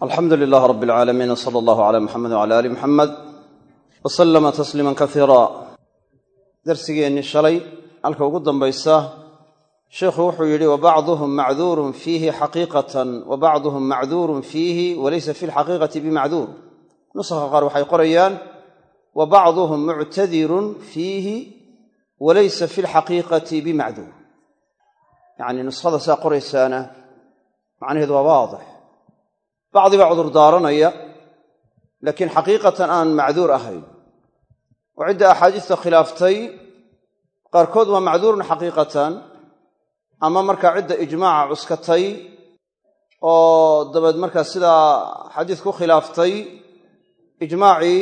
alxamdu lilaah rab alcaalamiin wsala allahu cala muxamed wcala aali muxamed wa sallama tasliiman kasiira darsigeennii shalay halka ugu dambaysa sheikhu wuxuu yidhi wabacduhum macduurun fiihi xaqiiqatan wa bacduhum macduurun fiihi walaysa fi lxaqiiqati bimacduur. Nusakha qaar waxay qorayaan wa bacduhum muctadirun fiihi walaysa fi lxaqiiqati bimacduur. Yacnii nuskhada saa qoraysaana macnaheedu bacdi baa cudur daaranaya laakiin xaqiiqatan aan macduur ahayn. Oo cidda axaadiista khilaaftay qaarkood waa macduurun xaqiiqatan ama markaa cidda ijmaaca cuskatay oo dabeed markaa sidaa xadiis ku khilaaftay ijmaacii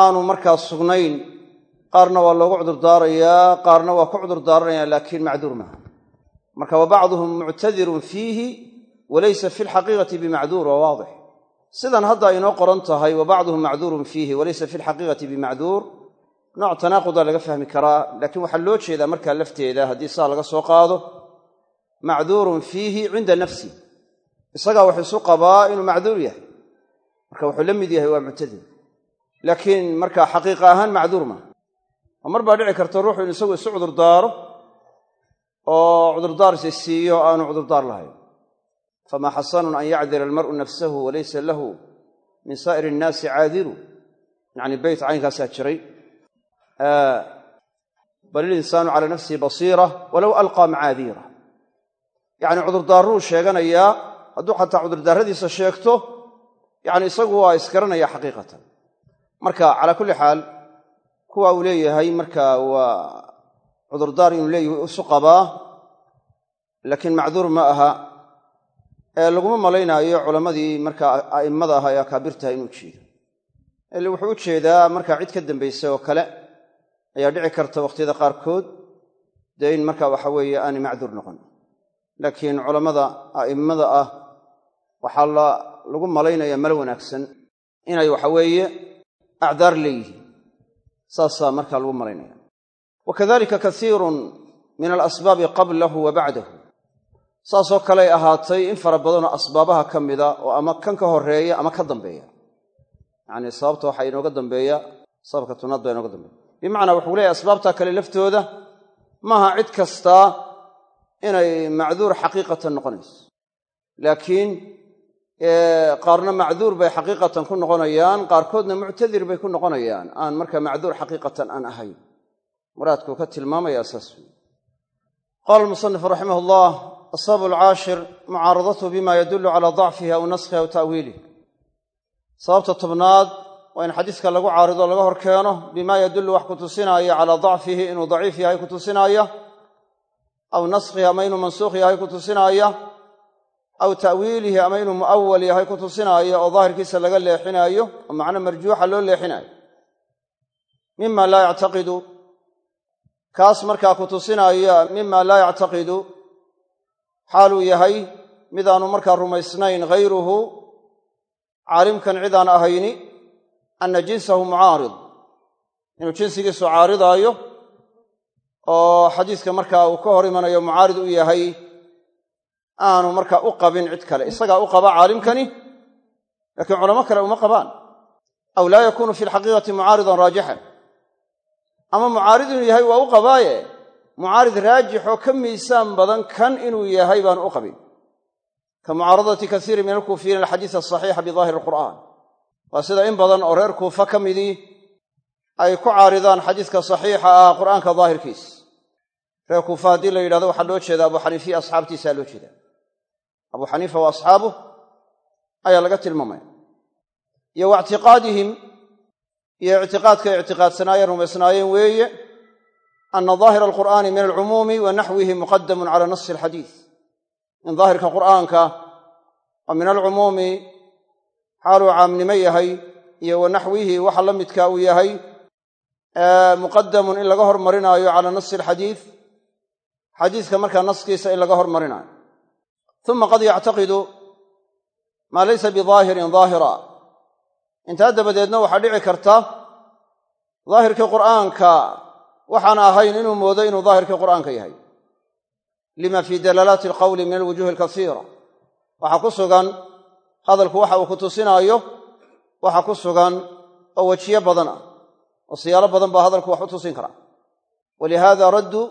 aanu markaa sugnayn. Qaarna waa loogu cudurdaarayaa qaarna waa ku cudurdaaranaya laakiin macduur maaha. Marka wa bacduhum muctadirun fiihi walaysa fi lxaqiiqati bimacduur waa waadix. Sidan hadda inoo qoran tahay wa bacduhum macduurun fiihi walaysa fi lxaqiiqati bimacduur. Nooc tanaaquda laga fahmi karaa laakiin waxaa loo jeedaa markaa lafteeda haddii saa laga soo qaado. Macduurun fiihi cinda nafsi. Isagaa wax isu qabaa inuu macduur yahay. Marka wuxuu la mid yahay waa muctadir laakiin markaa xaqiiqa ahaan macduur maaha oo mar baa dhici karta ruuxu in isagu isu cudurdaaro oo cudurdaarsi siiyo aanu cudurdaar lahayn famaa xasanun an yacdira almar'u nafsahu walaysa lahu min saa'iri innaasi caadiru yacni beyt caynkaasaa jiray bal ilinsaanu calaa nafsihi basiira walow alqaa macaadiira yacni cudurdaarruu sheeganayaa hadduu xataa cudurdaarradiisa sheegto yacni isagu waa isgaranaya xaqiiqatan marka calaa kulli xaal kuwa uu leeyahay marka waa cudurdaar inuu leeyahay isu qabaa laakiin macduur ma aha laguma malaynaayo culammadii markaa a'immada aha ee akaabirtaha inuu jeedo. Ile wuxuu u jeedaa markaa cid ka dambaysa oo kale ayaa dhici karta wakhtiyada qaarkood dee in marka waxa weeye aanay macduur noqon. Laakiin culammada a'immada ah waxaa lagu malaynaya malo wanaagsan inay waxa weeye acdaar leeyihiin. Saasaa markaa lagu malaynaya wa kadalika kasiirun min alasbaabi qablahu wa bacdahu saasoo kaley ahaatay in fara badanoo asbaabaha ka mida oo ama kan ka horreeya ama ka dambeeya. Yacni sababta waxaa inooga dambeeya sababka tunaad baa inooga dambeeya. Bimacnaa wuxuu leeyahy asbaabtaa kale laftooda maaha cid kastaa inay macduur xaqiiqatan noqonayso. Laakiin qaarna macduur bay xaqiiqatan ku noqonayaan qaarkoodna muctadir bay ku noqonayaan. Aan marka macduur xaqiiqatan aan ahayn. Muraadkuu ka tilmaamayaa saas wey qaala raximah allah asbaabu alcaashir mucaaradatuhu bima yadullu calaa dacfihi aw naskhihi aw ta'wiilih sababta tobnaad waa in xadiiska lagu caarido laga hor keeno bima yadullu wax ku tusinaayo calaa dacfihi inuu daciif yahay ku tusinaaya aw naskhihi ama inuu mansuukh yahay ku tusinaaya aw ta'wiilihi ama inuu mu'awal yahay ku tusinaayo oo daahirkiisa laga leexinaayo oo macno marjuuxa loo leexinaayo mima laa yactaqidu kaas markaa ku tusinaayo mima laa yactaqidu xaaluu yahay midaanu markaa rumaysnayn hayruhu caalimkan cidaan ahayni anna jinsahu mucaarid. Inuu jinsigiisu caaridaayo oo xadiiska markaa uu ka hor imanayo mucaarid u yahay aanu markaa u qabin cid kale. Isagaa u qaba caalimkani laakiin culamo kale uma qabaan. Aw laa yakuunu fi lxaqiiqati mucaaridan raajixan ama mucaarid inuu yahay waa u qabaaye mucaarid raajixoo ka miisaan badan kan inuu yahay baanu u qabin. Ka mucaaradati kasiiri min alkuufiyiina alxadiis asaxiixa bidaahiri alqur'aan. Waa sida in badan oo reer kuufa ka midii ay ku caaridaan xadiiska saxiixa ah qur'aanka daahirkiis reer kuufa haddii la yidhahdo waxaa loo jeeda abu xaniifiya asxaabtiisaa loo jeeda abu xaniifa wa asxaabuh ayaa laga tilmaamaya iyo wa ictiqaadihim iyo ictiqaadkay ictiqaadsanaayeen rumaysnaayeen weeye ana daahira alqur'aani min alcumuumi wa naxwihi muqadamun cala nasi alxadiis in daahirka qur'aanka oo min alcumuumi xaaluu caamnimo yahay iyo wa naxwihi waxa la midka uu yahay muqadamun in laga hormarinaayo cala nasi alxadiis xadiiska markaa naskiisa in laga hormarinaayo uma qad yactaqidu maa laysa bidaahirin daahira intaa dabadeedna waxaa dhici karta daahirkii qur'aanka waxaan ahayn inuu moodo inuu daahirkii qur'aanka yahay. Lima fii dalaalaati alqowli min alwujuhi alkasiira. Waxaa ku sugan hadalku waxa uu ku tusinaayo waxa ku sugan oo wejiyo badan ah oo siyaalo badan baa hadalku wax u tusin karaa. Walihaada raddu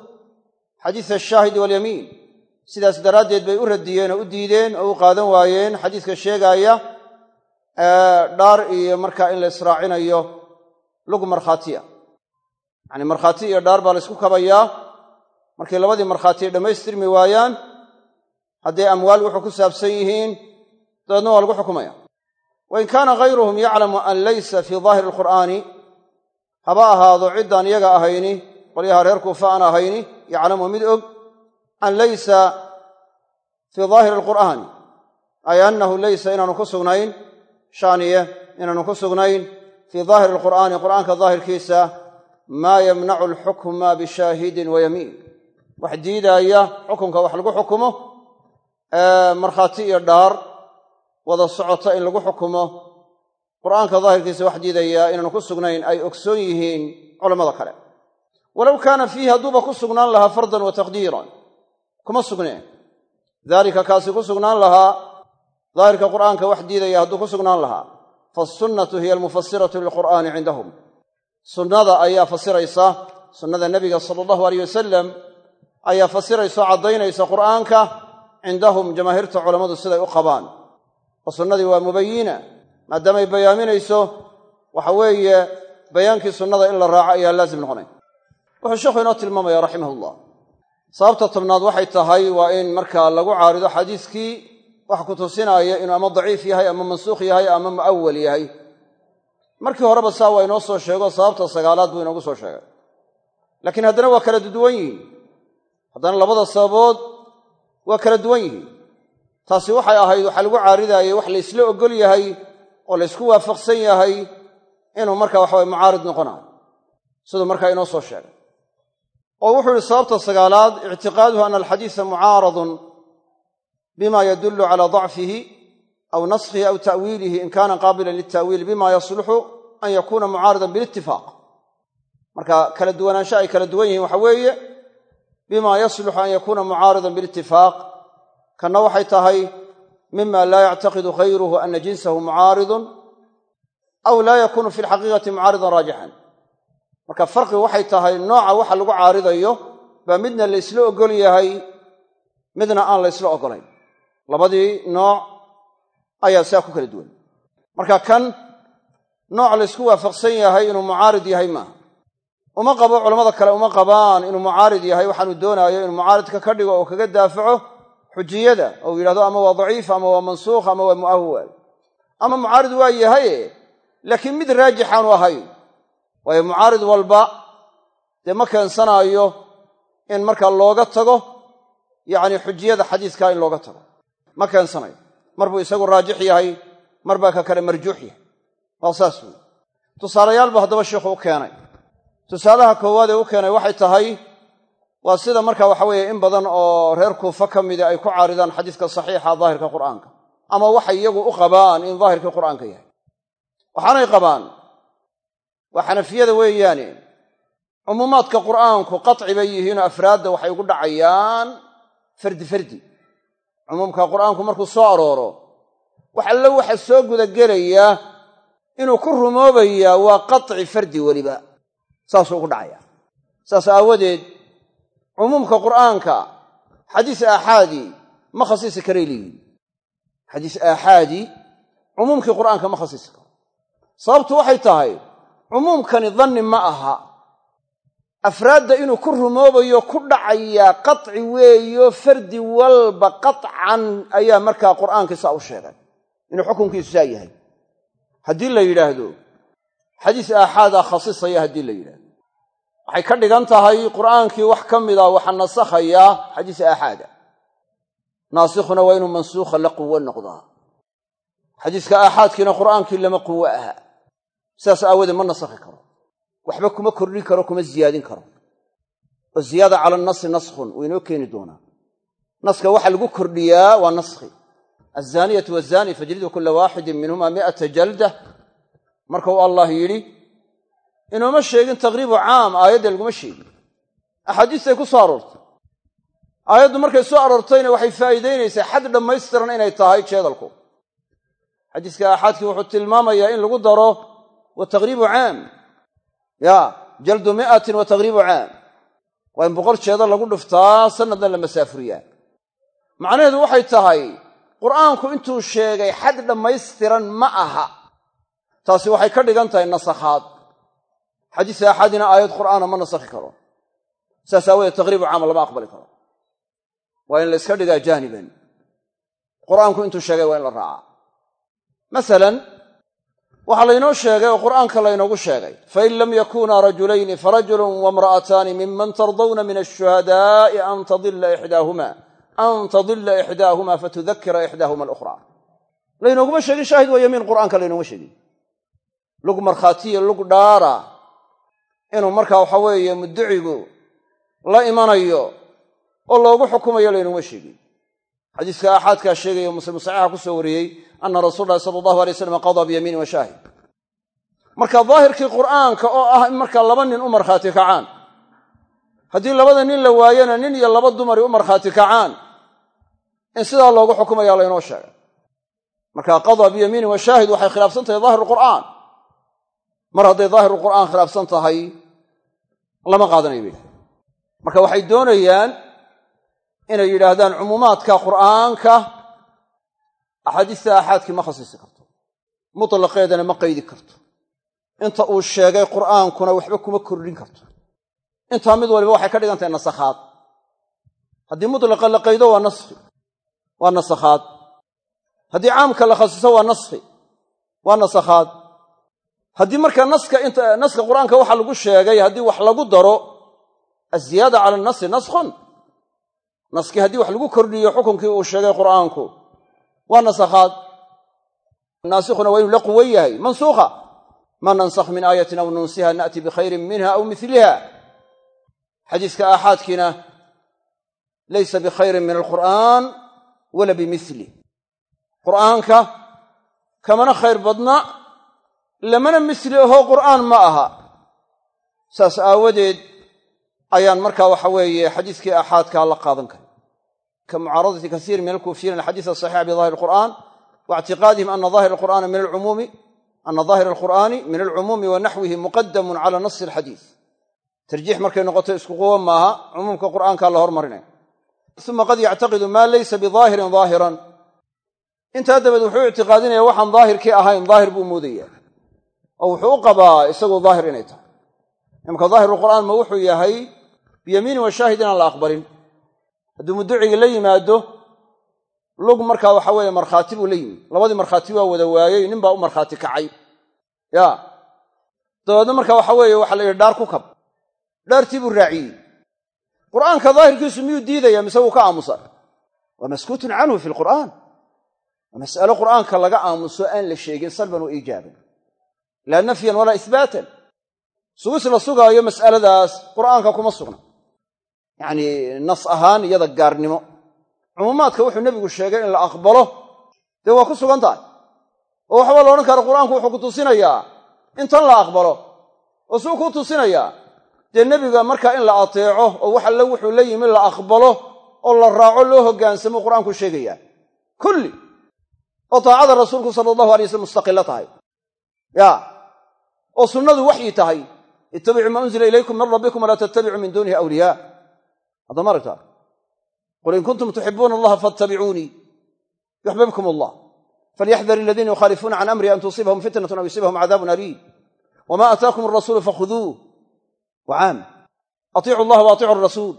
xadiisa ashaahidi walyamiin sidaas daraaddeed bay u radiyeen oo u diideen oo u qaadan waayeen xadiiska sheegaaya dhaar iyo markaa in la israacinayo lug markhaatiya yacni markhaati iyo dhaar baa la ysku kabayaa. Markay labadii markhaati dhammaystirmi waayaan hadday amwaal wuxuu ku saabsan yihiin dabeedna waa lagu xukumaya. Wain kaana hayruhum yaclamu an laysa fii daahiri alqur'aani haba ahaado ciddaan iyaga ahayni qolyaha reer kuufa aan ahayni yaclamu mid og an laysa fii daahiri alqur'aani ay annahu laysa inaanu ku sugnayn shaaniye inaanu ku sugnayn fii daahiri alqur'aani qur'aanka daahirkiisa maa yamnacu alxukma bishaahidin wa yamiin. Wax diidaaya xukunka wax lagu xukumo markhaati iyo dhaar wada socota in lagu xukumo. Qur'aanka daahirkiisa wax diidaya inaanu ku sugnayn ay ogsoon yihiin culammada kale. Walow kaana fiihi hadduuba ku sugnaan lahaa fardan wa taqdiiran. Kuma sugneen daalika kaasi ku sugnaan lahaa daahirka qur'aanka wax diidaya hadduu ku sugnaan lahaa. Faasunnatu hiya almufasiratu lilqur'aani cindahum sunnada ayaa fasiraysa sunnada nebiga sala allahu aleyh wasalam ayaa fasiraysa oo caddaynaysa qur'aanka cindahum jamaahiirta culammadu siday u qabaan. Oo sunnadii waa mubayina maadaamay bayaaminayso waxa weeye bayaankii sunnada in la raaco ayaa laazim noqonay. Wuxuu sheekhu inoo tilmaamaya raximahullah. Sababta tobnaad waxay tahay waa in markaa lagu caarido xadiiskii wax ku tusinaaya inuu ama daciif yahay ama mansuukh yahay ama mu'awal yahay markii horeba saa waa inoo soo sheego sababta sagaalaad buu inoogu soo sheegay. Laakiin haddana waa kala duwan yihiin. Haddana labada sababood waa kala duwan yihiin. Taasi waxay ahayd waxaa lagu caaridaayay wax laysla ogol yahay oo laysku waafaqsan yahay inuu marka waxaweye mucaarid noqonayo siduu markaa inoo soo sheegay. Oo wuxuu yihi sababta sagaalaad ictiqaaduhu ana alxadiisa mucaaradun bima yadullu cala dacfihi aw naskhihi aw ta'wiilihi in kaana qaabilan lilta'wiili bima yasluxu an yakuuna mucaaridan bilitifaaq marka kala duwanaansho ay kala duwan yihiin waxa weeye bima yasluxu an yakuuna mucaaridan bilitifaaq kanna waxay tahay mima laa yactaqidu hayruhu ana jinsahu mucaaridun aw laa yakunu fi lxaqiiqati mucaaridan raajixan marka farqi waxay tahay nooca waxa lagu caaridayo baa midna la ysla ogol yahay midna aan la ysla ogolayn labadii nooc ayaa saa ku kala nooc laysku waafaqsan yahay inuu mucaarid yahay maaha uma qabo culammada kale uma qabaan inuu mucaarid yahay waxaanu doonaayo inuu mucaaridka ka dhigo oo kaga daafaco xujiyada ou yidhahdo ama waa daciif ama waa mansuukh ama waa mu'awal ama mucaarid waa yahaye laakiin mid raajixaanu ahayn. Waayo mucaarid walba dee ma keensanaayo in markaa looga tago yacni xujiyada xadiiskaa in looga tago. Ma keensanayo mar buu isagu raajix yahay mar baa ka kale marjuux yahay waa saas weyi tusaalayaal buu haddaba sheikhu u keenay. Tusaalaha koowaad ee u keenay waxay tahay waa sida marka waxa weeye in badan oo reer kuufa ka mida ay ku caaridaan xadiiska saxiixa daahirka qur'aanka ama waxay iyagu u qabaan in daahirkii qur'aanka yahay. Waxaanay qabaan waa xanafiyada weeyaane cumuumaadka qur'aanku qaci bay yihiinoo afraadda waxay ugu dhacayaan fardi fardi. Cumuumka qur'aanku markuu soo arooro wax alle waxa soo gudagelaya inuu ku rumoobayaa waa qaci fardi weliba saasuu ugu dhacaya. Saas aawadeed cumuumka qur'aanka xadiis aaxaadi ma khasiisi karay leeyihiin xadiis aaxaadi cumuumkii qur'aanka ma khasiisi karo. Sababtu waxay tahay cumuumkani danni ma aha. Afraadda inuu ku rumoobayo ku dhacayaa qaci weeyo fardi walba qatcan ayaa markaa qur'aankii saa u sheegay. Inuu xukunkiisu saa yahay haddii la yidhaahdo xadiis aaxaadaa khasisaya haddii la yidhahdo waxay ka dhigan tahay qur'aankii wax ka mida waxa nasakhayaa xadiis aaxaada naasikhuna waa inuu mansuukha la quwo noqdaa. Xadiiska aaxaadkiina qur'aankii lama quwo aha. Sidaas aawoodee ma nasakhi karo. Waxba kuma kordhin karo kuma ziyaadin karo. Oo ziyaada cala nasi naskhun wuu inoo keeni doonaa. Naska waxa lagu kordhiyaa waa naskhi azaaniyatu wazaani fajlidu kula waaxidin minhuma mi'ata jalda marka uu allah yidhi inooma sheegin taqriibu caam aayadda laguma sheegin axaadiistay ku soo aroortay aayaddu markay soo aroortayna waxay faa'iidaynaysaa xad dhammaystiran inay tahay jeedalku xadiiska aaxaadkii wuxuu tilmaamayaa in lagu daro wa taqriibu caam ya jaldu mi'atin wa taqriibu caam waa in boqol jeeda lagu dhuftaa sanadna la masaafuriyaa macnaheedu waxay tahay qur'aanku intuu sheegay xad dhammaystiran ma aha. Taasi waxay ka dhigan tahay nasakhaad. Xadiis aaxaadina aayad qur'aana ma nasakhi karo. Saas aawadeed taqriibu caama lama aqbali karo. Waa in la iska dhigaa jaaniban. Qur'aanku intuu sheegay waa in la raacaa masalan waxaa laynoo sheegay oo qur'aanka laynoogu sheegay. Fain lam yakunaa rajulayni farajulun waimra'ataani miman tardawna min ashuhadaa'i an tadilla ixdaahuma an tadilla ixdaahuma fatudakira ixdaahuma alukhraa laynooguma sheegin shaahid waa yamiin qur'aanka laynooguma sheegin lug markhaatiya lug dhaara inuu markaa waxa weeye mudducigu la imanayo oo loogu xukumayo laynoguma sheegin xadiiska aaxaadkaa sheegaya muslim saxiixa ku soo wariyey ana rasuul lahi sala allahu alay slam qadaa biyamiini wa shaahid marka daahirkii qur'aanka oo ah in markaa laba nin u markhaati kacaan haddii labada nin la waayana nin iyo laba dumari u markhaati kacaan in sidaa loogu xukumaya laynoo sheegay. Marka qadaa biyamiini wa shaahid waxay khilaafsan tahay daahir qur'aan. Mar hadday daahiru qur'aan khilaafsan tahay lama qaadanayo bay. Marka waxay doonayaan inay yidhaahdaan cumuumaadka qur'aanka axaadiista aaxaadkii ma khasisi karto. Mutlaqeedana ma qaydi karto. Inta uu sheegay qur'aankuna waxba kuma kordhin karto intaa mid waliba waxay ka dhigan tahay nasakhaad. Haddii mutlaqa la qaydo waa naskhi waa nasakhaad. Haddii caamka la khasiso waa naskhi waa nasakhaad. Haddii marka naska inta naska qur'aanka waxa lagu sheegay haddii wax lagu daro aziyaada cala nasi naskhun. Naskii haddii wax lagu kordhiyo xukunkii uu sheegay qur'aanku waa nasakhaad. Naasikhuna waa inuu la quwan yahay mansuukha ma nansakh min aayatin aw nunsiha na'ti bikhayrin minha aw miliha xadiiska aaxaadkiina laysa bikhayrin min alqur'aan wala bimilih qur'aanka kamana khayr badna lamana misli aho qur'aan ma aha. Saas aawadeed ayaan markaa waxa weeye xadiiskii aaxaadkaa la qaadan karin. Ka mucaaradati kasiir min alkuufiyiin alxadiis asaxiixa bidahir qur'aan waictiqaadihim ana daahir qur'aana min alcumuumi ana daahir alqur'aani min alcumuumi wa naxwihi muqadamun cala nasi alxadiis tarjiix markay noqoto isku quwo maaha cumuumka qur'aankaa la hormarinaya uma qad yactaqidu maa laysa bidaahirin daahiran intaa dabeed wuxuu ictiqaadinaya waxaan daahirkii ahayn daahir buu moodaya oo wuxuu u qabaa isagu daahir inay tahay. Imka daahirulqur'aan ma wuxuu yahay biyamiini wa shaahid inaan la aqbalin. Hadduu mudduciga la yimaado lug markaa waxa weeye markhaati buu la yimid labadii markhaati waa wada waayey nin baa u markhaati kacay. Ya dabeedna marka waxa weeye waxa la yidhi dhaar ku kab dhaartii buu raaciyey. Qur'aanka daahirkiisu miyuu diidaya mise wuu ka aamusa waa maskuutun canhu fi lqur'aan waa mas'alo qur'aanka laga aamuso aan la sheegin salban wa iijaaban laa nafyan walaa ihbaatan sugis la sugaayo mas'aladaas qur'aanka kuma sugna. Yacnii nas ahaan iyada gaarnimo. Cumuumaadka wuxuu nebigu sheegay in la aqbalo dee waa ku sugan tahay? Oo waxba la odhan kara qur'aanku wuxuu ku tusinayaa in tan la aqbalo oo suu kuu tusinayaa dee nebiga markaa in la ateeco oo wax alle wuxuu la yimi la aqbalo oo la raaco loo hoggaansamo qur'aanku sheegayaa kulli. Oo taacada rasuulku sala allahu alay waslm mustaqilo tahay. Ya. Oo sunnadu waxyi tahay. Ittabicuu maa unzila ilaykum min rabbikum walaa tattabicuu min duunihi awliyaa. Haddama aragtaa qul in kuntum tuxibuuna allaha faatabicuunii yuxbibkum allah. Falyaxdar aladiina yukhaalifuuna can amri an tusiibahum fitnatun aw yusiibahum cadaabun aliim. Wma ataakum arasuulu fakhuduuh wa caam atiicu allaha wa atiicu arasuul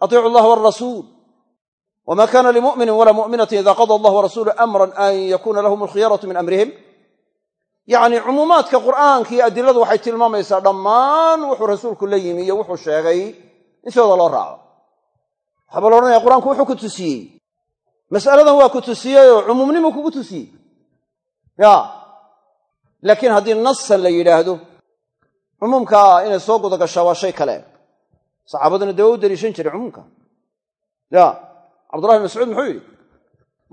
atiicu allaha walrasuul wma kana limu'minin walaa mu'minatin ida qada allah warasuulu amran an yakuna lahum alkhiyaratu min amrihim. Yacnii cumuumaadka qur'aanka iyo adiladu waxay tilmaamaysaa dhammaan wuxuu rasuulku la yimi iyo wuxuu sheegay in sidooda loo raaco. Waxaaba la odhanaya qur'aanku wuxuu ku tusiyey. Mas'aladan waa ku tusiyeyoo cumuumnimu kugu tusiyey. Ya. Laakiin haddii nasan la yidhaahdo cumuumkaa inay soo guda gashaa waa shay kale. Saxaabaduna dee waa u daliishan jiray cumuumka ya cabdullahi bin mascuud muxuu yidhi?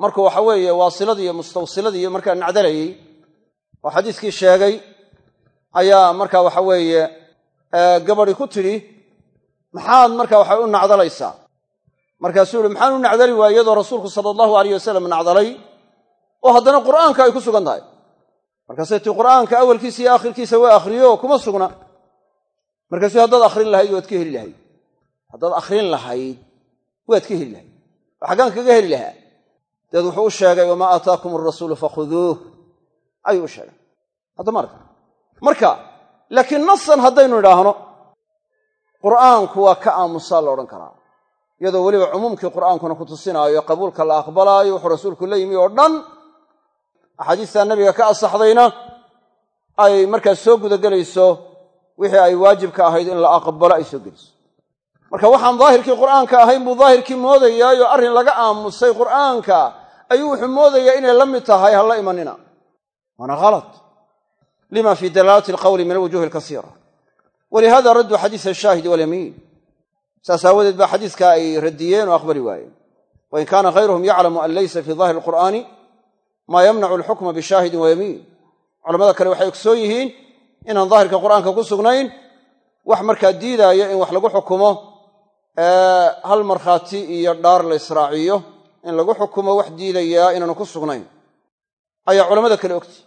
Markuu waxa weeye waasiladii iyo mustawsiladii iyo markaa nacdalayey oo xadiiskii sheegay ayaa marka waxa weeye gabadi ku tidhi maxaad marka waxa u nacdalaysaa? Markaasuu yihi maxaan u nacdali waay iyadoo rasuulku sala allahu alayh wasalam nacdalay oo haddana qur'aanka ay ku sugan tahay markaasay tii qur'aanka awalkiisa iyo aakhirkiisa waa akhriyo kuma sugna. Markaasuu haddaad akhrin lahayd waad ka heli lahayd. Haddaad akhrin lahayd waad ka heli lahayd. Oo xaggaan kaga heli lahaa dabeed wuxuu u sheegay wamaa aataakum arasuulu fakhuduuh ayuu u sheegay. Haddama arka marka laakiin nasan haddaynu idhaahno qur'aanku waa ka aamusaa la odhan karaa. Iyadoo weliba cumuumkii qur'aankuna ku tusinaayo qabuulka la aqbalaayo wuxuu rasuulku la yimi oo dhan axaadiistaa nabiga ka asaxdayna ay markaas soo gudagelayso wixii ay waajibka ahayd in la aqbalo ay soo geliso. Marka waxaan daahirkii qur'aanka ahayn buu daahirkii moodayaayo arrin laga aamusay qur'aanka ayuu wuxuu moodayaa inay la mid tahay ha imanina. Waana halat lima fii dalaalati alqawli min alwujuhi alkasiira. Walihada raddu xadiisa ashaahidi walyamiin saas aawadeed baa xadiiska ay radiyeen oo aqbali waayeen. Wain kaana khayruhum yaclamu an laysa fii daahiri alqur'aani maa yamnacu alxukma bishaahidin wayamiin culamada kale waxay ogsoon yihiin inaan daahirka qur'aanka ku sugnayn wax markaa diidaaya in wax lagu xukumo hal markhaati iyo dhaar la israaciyo in lagu xukumo wax diidayaa inaanu ku sugnayn. Ayaa culamada kale ogti.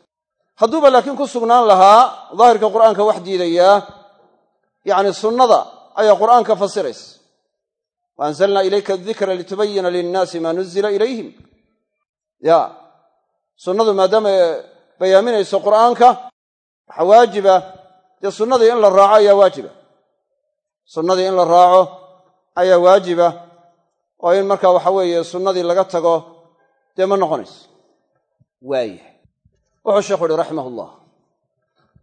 Hadduuba laakiin ku sugnaan lahaa daahirka qur'aanka wax diidayaa yacni sunnada ayaa qur'aanka fasiraysa. Wa anzalnaa ilayka adikra litubayina linnaasi maa nuzila ilayhim. Ya sunnadu maadaama bayaaminayso qur'aanka waxaa waajiba. Dee sunnadii in la raaco ayaa waajiba. Sunnadii in la raaco ayaa waajiba. Oo in markaa waxa weeye sunnadii laga tago dee ma noqonayso. Waaya wuxuu sheekhu uhi raximah llah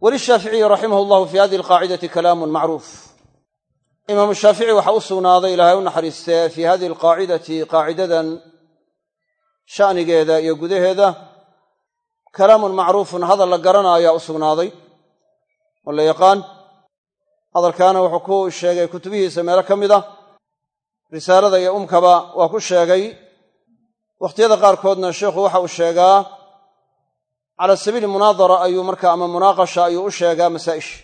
walishaaficiyi raximah llahu fi hadihi alqaacidati kalaamun macruuf. Imaamu shaafici waxaa u sugnaaday ilaahay u naxariistee fii hadihi alqaacidati qaacidadan sha'nigeeda iyo gudaheeda kalaamun macruufun hadal la garanaayaa u sugnaaday oo la yaqaan. Hadalkaana wuxuu ku sheegay kutubihiisa meelo ka mid a risaalada iyo umkaba waa ku sheegay. Wakhtiyada qaarkoodna sheikhu waxa uu sheegaa cala sabiili munaadara ayuu marka ama munaaqasha ayuu u sheegaa masaa'isha.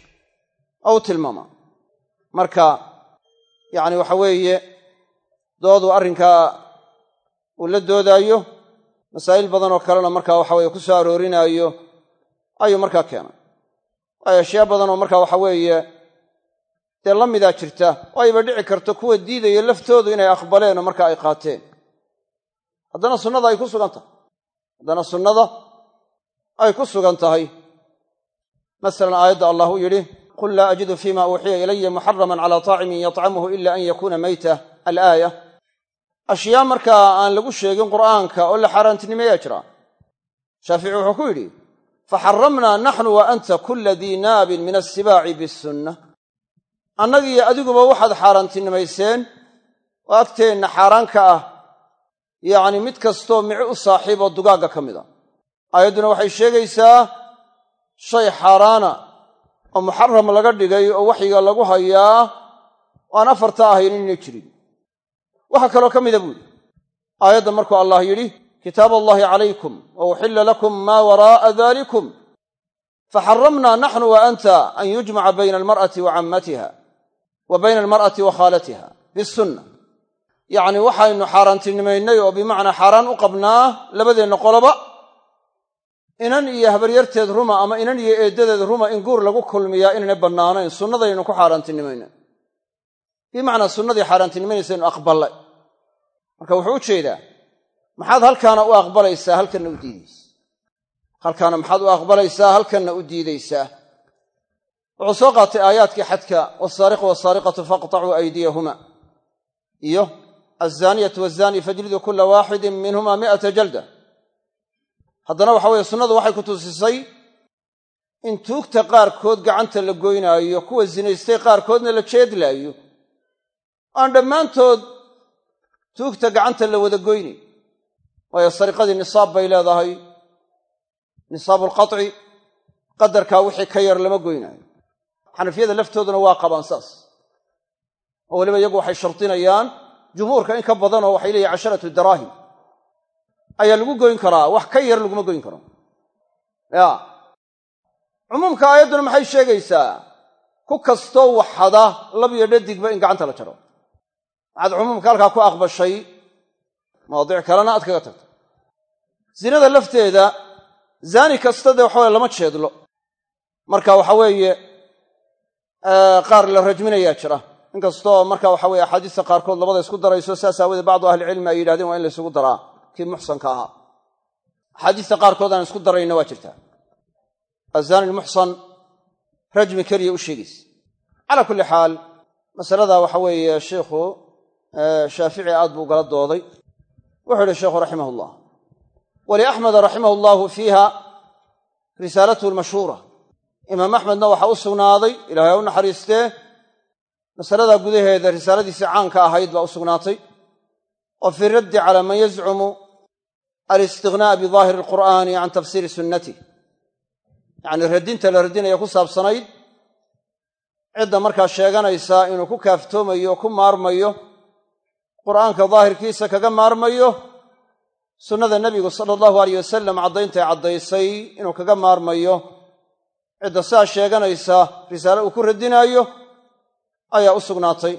Oo u tilmaamaa marka yacni waxa weeye dooduu arrinkaa uu la doodaayo masaa'il badan oo kalena marka waxa weye ku soo aroorinaayo ayuu markaa keenay. Waayo ashyaa badan oo marka waxa weeye dee la midaa jirta oo ayba dhici karto kuwa diidaya laftoodu inay aqbaleen oo marka ay qaateen. Haddana sunnada ay ku sugan tahay. Haddana sunnada ay ku sugan tahay. Masalan aayadda allah uu yidhi qul laa ajidu fima uuxiya ilaya muxaraman cala taacimin yatcamuhu ila an yakuuna mayta. Alaaya ashyaa markaa aan lagu sheegin qur'aanka oo la xaaraantinimeeyaa jira shaafici wuxuu ku yidhi faxaramnaa naxnu wa anta kula dii naabin min assibaaci bisunna annagiiyo adiguba waxaad xaaraantinimayseen oo agteenna xaaraan ka ah yacni mid kastoo mici u saaxiib oo dugaagga ka mid a aayadduna waxay sheegaysaa shay xaaraana oo muxaram laga dhigay oo waxyiga lagu hayaa aan afarta ahayn inayna jirin waxaa kaloo ka mida buuhi aayadda markuu allah yidhi kitaab allahi calaykum wa uxilla lakum maa waraa'a dalikum faxaramnaa naxnu wa anta an yujmaca bayna almar'ati wa cammatiha wa bayna almar'ati wa khaalatiha. Bisunna yacni waxaynu xaaraantinimaynay oo bimacnaa xaaraan u qabnaa labadeenna qoloba inan iyo habaryarteed ruma ama inan iyo eeddadeed ruma in guur lagu kulmiyaa inaynay bannaanayn. Sunnadaynu ku xaaraantinimayna bimacnaa sunnadii xaaraantinimaynaysaynu aqballay marka wuxuu u jeedaa maxaad halkaana u aqbalaysaa halkanna u diidaysaa. Halkaana maxaad u aqbalaysaa halkanna u diidaysaa. Wuxuu soo qaatay aayaadkii xadka wasaariqu wasaariqatu faqtacuu aydiyahuma iyo alzaaniyatu wazaani fajlidu kula waaxidin minhuma mi'ata jalda. Haddana waxa weeye sunnadu waxay ku tusisay in tuugta qaarkood gacanta la goynaayo kuwa zinaystay qaarkoodna la jeedlaayo. Aan dhammaantood tuugta gacanta la wada goynay waayo sariqadii nisaab bay leedahay. Nisaabu alqaطci qadarkaa wixii ka yar lama goynaayo xanafiyada laftooduna waa qabaan saas. Oo weliba iyagu waxay shardinayaan jumhuurka in ka badanoo waxay leeyihiin casharatu daraahim. Ayaa lagu goyn karaa wax ka yar laguma goyn karo. Ya. Cumuumka aayadduna maxay sheegaysaa? Ku kastoo waxada lab iyo dhadigba in gacanta la jaro waxaad cumuumka halkaa ku aqbashay mawaadic kalena aad kaga tagto. Zinada lafteeda zaani kasta dee waxaweye lama jeedlo. Marka waxa weeye qaar la rajminayaa jira. Inkastoo marka waxa weye axaadiista qaarkood labada isku darayso saas aawoodee bacdu ahlicilmi ay yidhahdeen waa in la ysugu daraa. Kii muxsanka ahaa. Axaadiista qaarkood aan isku darayna waa jirtaa. Azaani lmuxsan rajmi keliya u sheegaysa calaa kulli xaal masalada waxa weeye sheikhu shaafici aad buu gala dooday. Wuxuu yihi sheikhu raximah llah waliaxmeda raximah allahu fiiha risaalatuhu lmashhuura imaam axmedna waxaa u sugnaaday ilahay ha u naxariistee masaladaa gudaheeda risaaladiisii caanka ahayd baa u sugnaatay. Oo fi raddi cala man yazcumu alistighna'a bidaahiri alqur'aani can tafsiiri sunnatih yacnii radinta la radinaya ku saabsanayd cidda markaa sheeganaysa inuu ku kaaftoomayo ku maarmayo qur'aanka daahirkiisa kaga maarmayo sunnada nebigu sala allahu aleyh wasalam caddayntae caddaysay inuu kaga maarmayo. Cidda sidaa sheeganaysa risaale uu ku radinaayo ayaa u sugnaatay.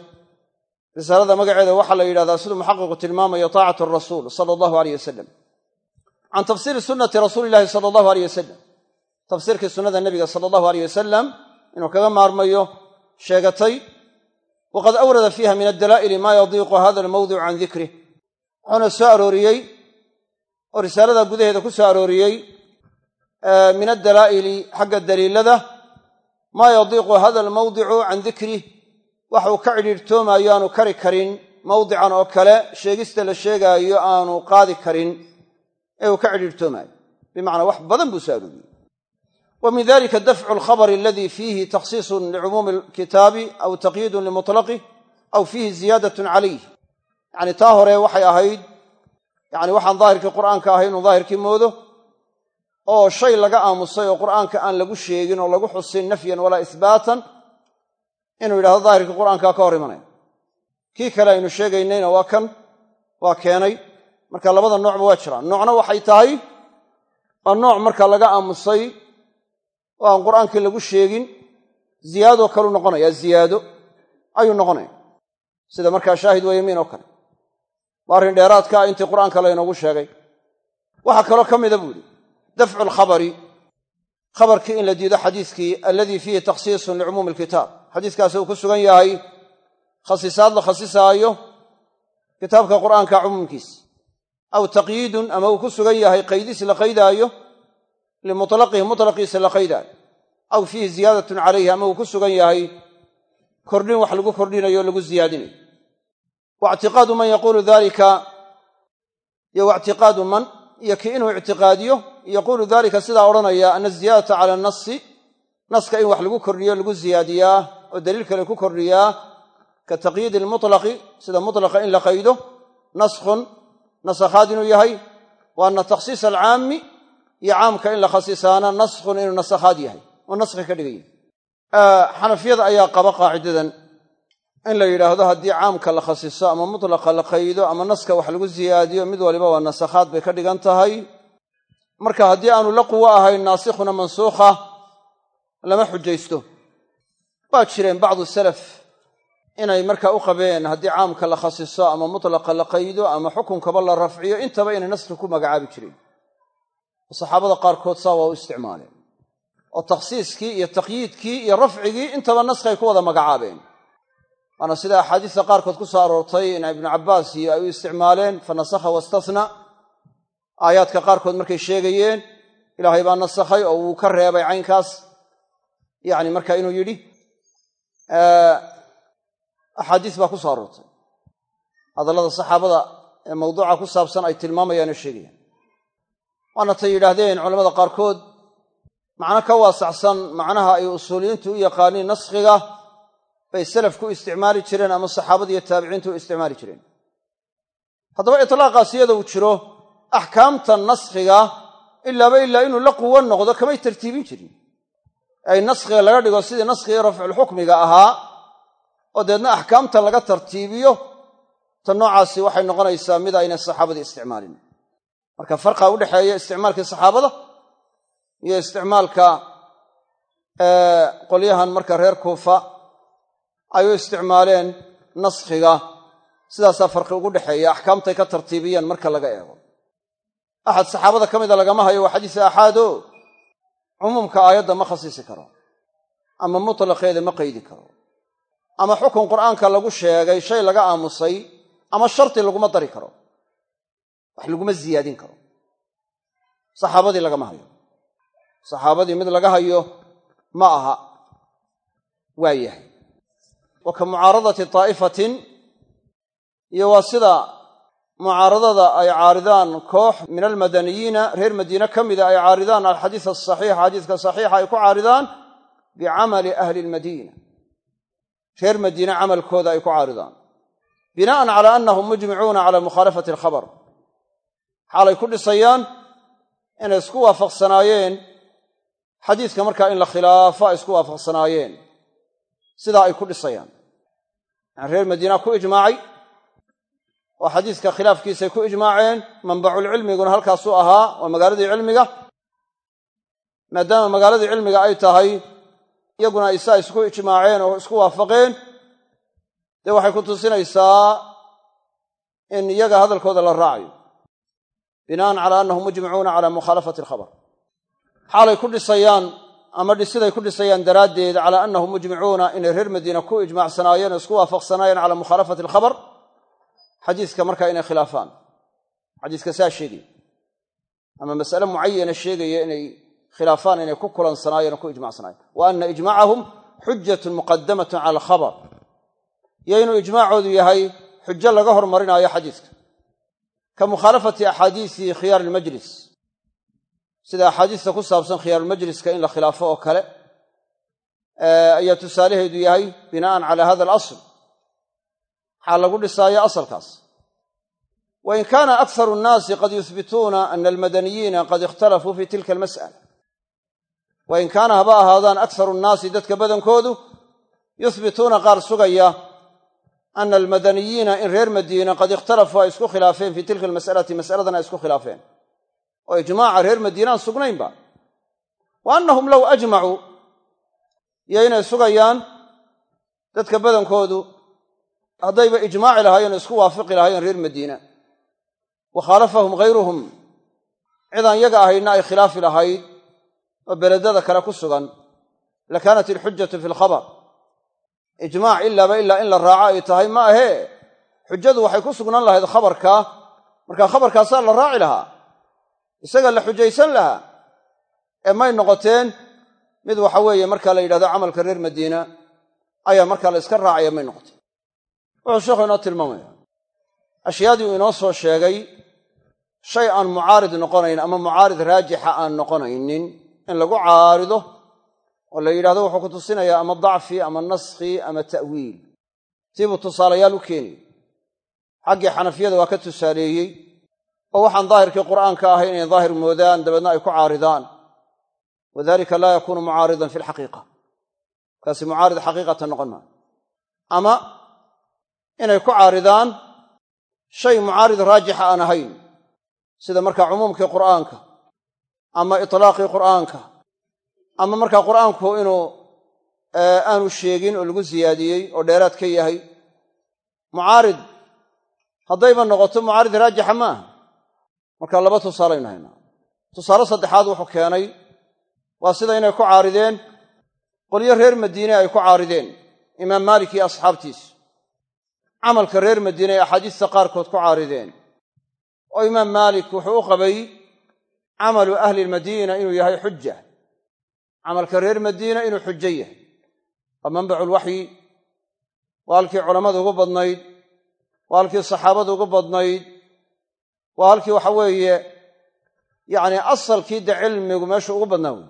Risaalada magaceeda waxaa la yidhahdaa siduu muxaqiqu tilmaamayo taacatu rasuul sala allahu aleyh wasalam can tafsiiri sunnati rasuuli illahi sala allahu aleyh wasalam tafsiirkii sunnada nebiga sala allahu aleyh wasalam inuu kaga maarmayo sheegatay waqad awrada fiiha min addalaa'ili maa yadiiqu hada almawdicu can dikrih wuxuuna soo arooriyey oo risaalada gudaheeda ku soo arooriyey min addalaa'ili xagga daliilada maa yadiiqu hada almawdicu can dikrih waxa uu ka cidhiirtoomaayo aanu kari karin mawdican oo kale sheegista la sheegaayo aanu qaadi karin ee uu ka cidhiirtoomaayo bimacnaa wax badan buu soo arooriyey wa min dalika dafcu alkhabr aladi fiihi takhsiisun licumuumi alkitaabi aw taqyiidun limutlaqih aw fiihi ziyaadatun calayh yacni taa hore waxay ahayd yani waxaan daahirkii qur'aanka ahay inuu daahirkii moodo oo shay laga aamusay oo qur'aanka aan lagu sheegin oo lagu xusin nafyan walaa ihbaatan inuu yidhahdo daahirkii qur'aankaa ka hor imanaya. Kii kale aynu sheegaynayna waa kan waa keenay. Marka labada noocba waa jiraan. Noocna waxay tahay waa nooc marka laga aamusay oo aan qur'aankii lagu sheegin ziyaadoo kaleu noqonaya ziyaado ayuu noqonaya. Sida markaa shaahid wayamiin oo kale. Waa arrin dheeraadka ah intii qur'aanka laynoogu sheegay. Waxaa kaloo ka mida buu yidhi dafcu alkhabari khabarkii in la diido xadiiskii alladii fiihi takhsiisun licumuumi alkitaab. Xadiiskaasi uu ku sugan yahay khasisaad la khasisaayo kitaabka qur'aanka cumuumkiisa aw taqyiidun ama uu ku sugan yahay qaydis la qaydaayo limutlaqihi mutlaqiisa la qaydaayo aw fiihi ziyaadatun calayhi ama uu ku sugan yahay kordhin wax lagu kordhinayo o lagu ziyaadinayo wa ictiqaadu man yaquulu dalika iyo wa ictiqaadu man iyo kii inuu ictiqaadiyo yaquulu dalika sidaa odhanaya ana aziyaadata cala anasi naska in wax lagu kordhiyo lagu ziyaadiyaa oo daliil kale ku kordhiyaa ka taqyiidi almutlaqi sida mutlaqa in la qaydo naskhun inuu yahay wa ana takhsiis iyo caamka in la khasisaana naskhun inuu nasakhaad yahay oo naskhi ka dhigan xanafiyada ayaa qaba qaacidadan in la yidhaahdo haddii caamka la khasiso ama mutlaqa la qaydo ama naska wax lagu ziyaadiyo mid waliba waa nasakhaad bay ka dhigan tahay. Marka haddii aanu la quwo ahayn naasikhuna mansuukha lama xujaysto. Waa jireen bacdu salaf inay markaa u qabeen haddii caamka la khasiso ama mutlaqa la qaydo ama xukunkaba la rafciyo intaba inay naskhi ku magacaabi jireen saxaabada qaarkood saa waa u isticmaaleen. oo takhsiiskii iyo taqyiidkii iyo rafcigii intaba naskhay ku wada magacaabeen. Waana sida axaadiista qaarkood ku soo aroortay in ibnu cabbaas iyo ay u isticmaaleen fa nasakha wastasna aayaadka qaarkood markay sheegayeen ilaahay baa nasakhay oo wuu ka reebay caynkaas. Yacni marka inuu yidhi axaadiis baa ku soo aroortay. Hadallada saxaabada ee mawduuca ku saabsan ay tilmaamayaan oo sheegayaan waana tay yidhaahdeen culamada qaarkood macno ka waasacsan macnaha ay usuuliyiintu u yaqaaniin naskhiga bay salafku isticmaali jireen ama saxaabada iyo taabiciintu u isticmaali jireen. Haddaba itlaaqaas iyada uu jiro axkaamta naskhiga ilaaba ilaa inuu la quwo noqdo kamay tartiibin jirin. Ay naskhiga laga dhigo sidii naskhiga rafculxukmiga ahaa oo deedna axkaamta laga tartiibiyo ta noocaasi waxay noqonaysaa mid aynay saxaabadii isticmaalin marka farqa udhexeeya isticmaalkii saxaabada iyo isticmaalka qolyahan marka reer kuufa ay u isticmaaleen naskhiga. Sidaasaa farqi ugu dhexeeya axkaamtay ka tartiibiyeen marka laga eego. Axad saxaabada ka mida lagama hayo waa xadiis aaxaado cumuumka aayadda ma khasiisi karo ama mutlaqeeda ma qaydi karo ama xukun qur'aanka lagu sheegay shay laga aamusay ama sharti laguma dari karo wax laguma ziyaadin karo. Saxaabadii lagama hayo. Saxaabadii mid laga hayo ma aha waa yahay. Wa ka mucaaradati taa'ifatin iyo waa sida mucaaradada ay caaridaan koox min almadaniyiina reer madiine ka mida ay caaridaan alxadiis asaxiix xadiiska saxiixa ay ku caaridaan bicamali ahli lmadiina reer madiine camalkooda ay ku caaridaan. Bina'an cala annahum mujmicuuna cala mukhaalafati alkhabar xaalay ku dhisayaan inay isku waafaqsanaayeen. Xadiiska markaa in la khilaafo ay isku waafaqsanaayeen. Sidaa ay ku dhisayaan. Yani reer madiina ku ijmaacay. Oo xadiiska khilaafkiisay ku ijmaaceen. Manbaculcilmiguna halkaasuu ahaa. Waa magaaladii cilmiga. Maadaama magaaladii cilmiga ay tahay iyaguna saa isku ijmaaceen oo isku waafaqeen dee waxay ku tusinaysaa in iyaga hadalkooda la raacayo bina'an cala annahum mujmicuuna cala mukhaalafati alkhabar. Xaalay ku dhisayaan ama dhisiday ku dhisayaan daraaddeed cala annahum mujmicuuna inay reer madiina ku ijmacsanaayeen oo isku waafaqsanaayeen cala mukhaalafati alkhabar xadiiska markaa inay khilaafaan. Xadiiska saa sheegaya ama mas'ale mucayana sheegaya inay khilaafaan inay ku kulansanaayeen oo ku ijmacsanaayeen wa anna ijmaacahum xujatun muqadamatun cala alkhabar. Iyo inuu ijmaacoodu yahay xujo laga hormarinaayo xadiiska ka mukhaalafati axaadiisi khiyaar ilmajlis sida axaadiista ku saabsan khiyaarulmajliska in la khilaafo oo kale ayaa tusaalaheedu yahay bina'an cala hada alasl maxaa lagu dhisaayo asalkaas. Wain kaana akharu nnaasi qad yuhbituuna ana almadaniyiina qad ikhtalafuu fi tilka almas'ala. Wain kaana haba ahaadaan akharu nnaasi dadka badankoodu yuhbituuna qaar sugaya ana almadaniyiina in reer madiina qad ikhtalafuu ay isku khilaafeen fi tilka almas'alati mas'aladan ay isku khilaafeen oo ijmaaca reer madiinaan sugnaynba wa annahum low ajmacuu iyo inay sugayaan dadka badankoodu haddayba ijmaaci lahaayeen oo isku waafiqi lahaayeen reer madiina wa khaalafahum hayruhum cidaan yaga ahayna ay khilaafi lahayd oo beledada kale ku sugan lakaanat ilxujatu fi lkhabar ijmaac ilaaba ilaa in la raaco ay tahay ma ahee xujadu waxay ku sugnaan lahayd khabarka. Markaa khabarkaasaa la raaci lahaa. Isaga la xujaysan lahaa. Ee may noqoteen mid waxa weeye markaa la yidhahdo camalka reer madiina ayaa markaa la iska raacaya may noqoteen. Wuxuu sheekhu inoo tilmaamaya ashyaadii uu inoo soo sheegay shay aan mucaarid noqonayn ama mucaarid raajixa aan noqonaynin in lagu caarido oo la yidhahdo wuxuu ku tusinayaa ama dacfi ama naskhi ama ta'wiil. Tiibuu tusaalayaal u keenaya xaggii xanafiyada waa ka tusaaleeyey oo waxaan daahirkii qur'aanka ahay inay daahir moodaan dabeedna ay ku caaridaan. Wadalika laa yakuunu mucaaridan fi lxaqiiqa kaasi mucaarid xaqiiqatan noqon maayo ama inay ku caaridaan shay mucaarid raajixa aan ahayn sida markaa cumuumkii qur'aanka ama itlaaqii qur'aanka ama markaa qur'aanku inuu aanu sheegin oo lagu siyaadiyey oo dheeraad ka yahay mucaarid haddayba noqoto mucaarid raajixa maaha marka laba tusaalaynu haynaa tusaale saddexaad wuxuu keenay waa sida inay ku caarideen qolyo reer madiine ay ku caarideen imaam maalik iyo asxaabtiisu camalka reer madiine ay axaadiista qaarkood ku caarideen. Oo imaam maalik wuxuu u qabay camalu ahli lmadiina inuu yahay xuja camalka reer madiina inuu xujo yahay. Waa manbaculwaxyi waa halkii culammadu ugu badnayd waa halkii saxaabadu ugu badnayd waa halkii waxa weeye yacni asalkii de cilmigu meeshu ugu badnaa wey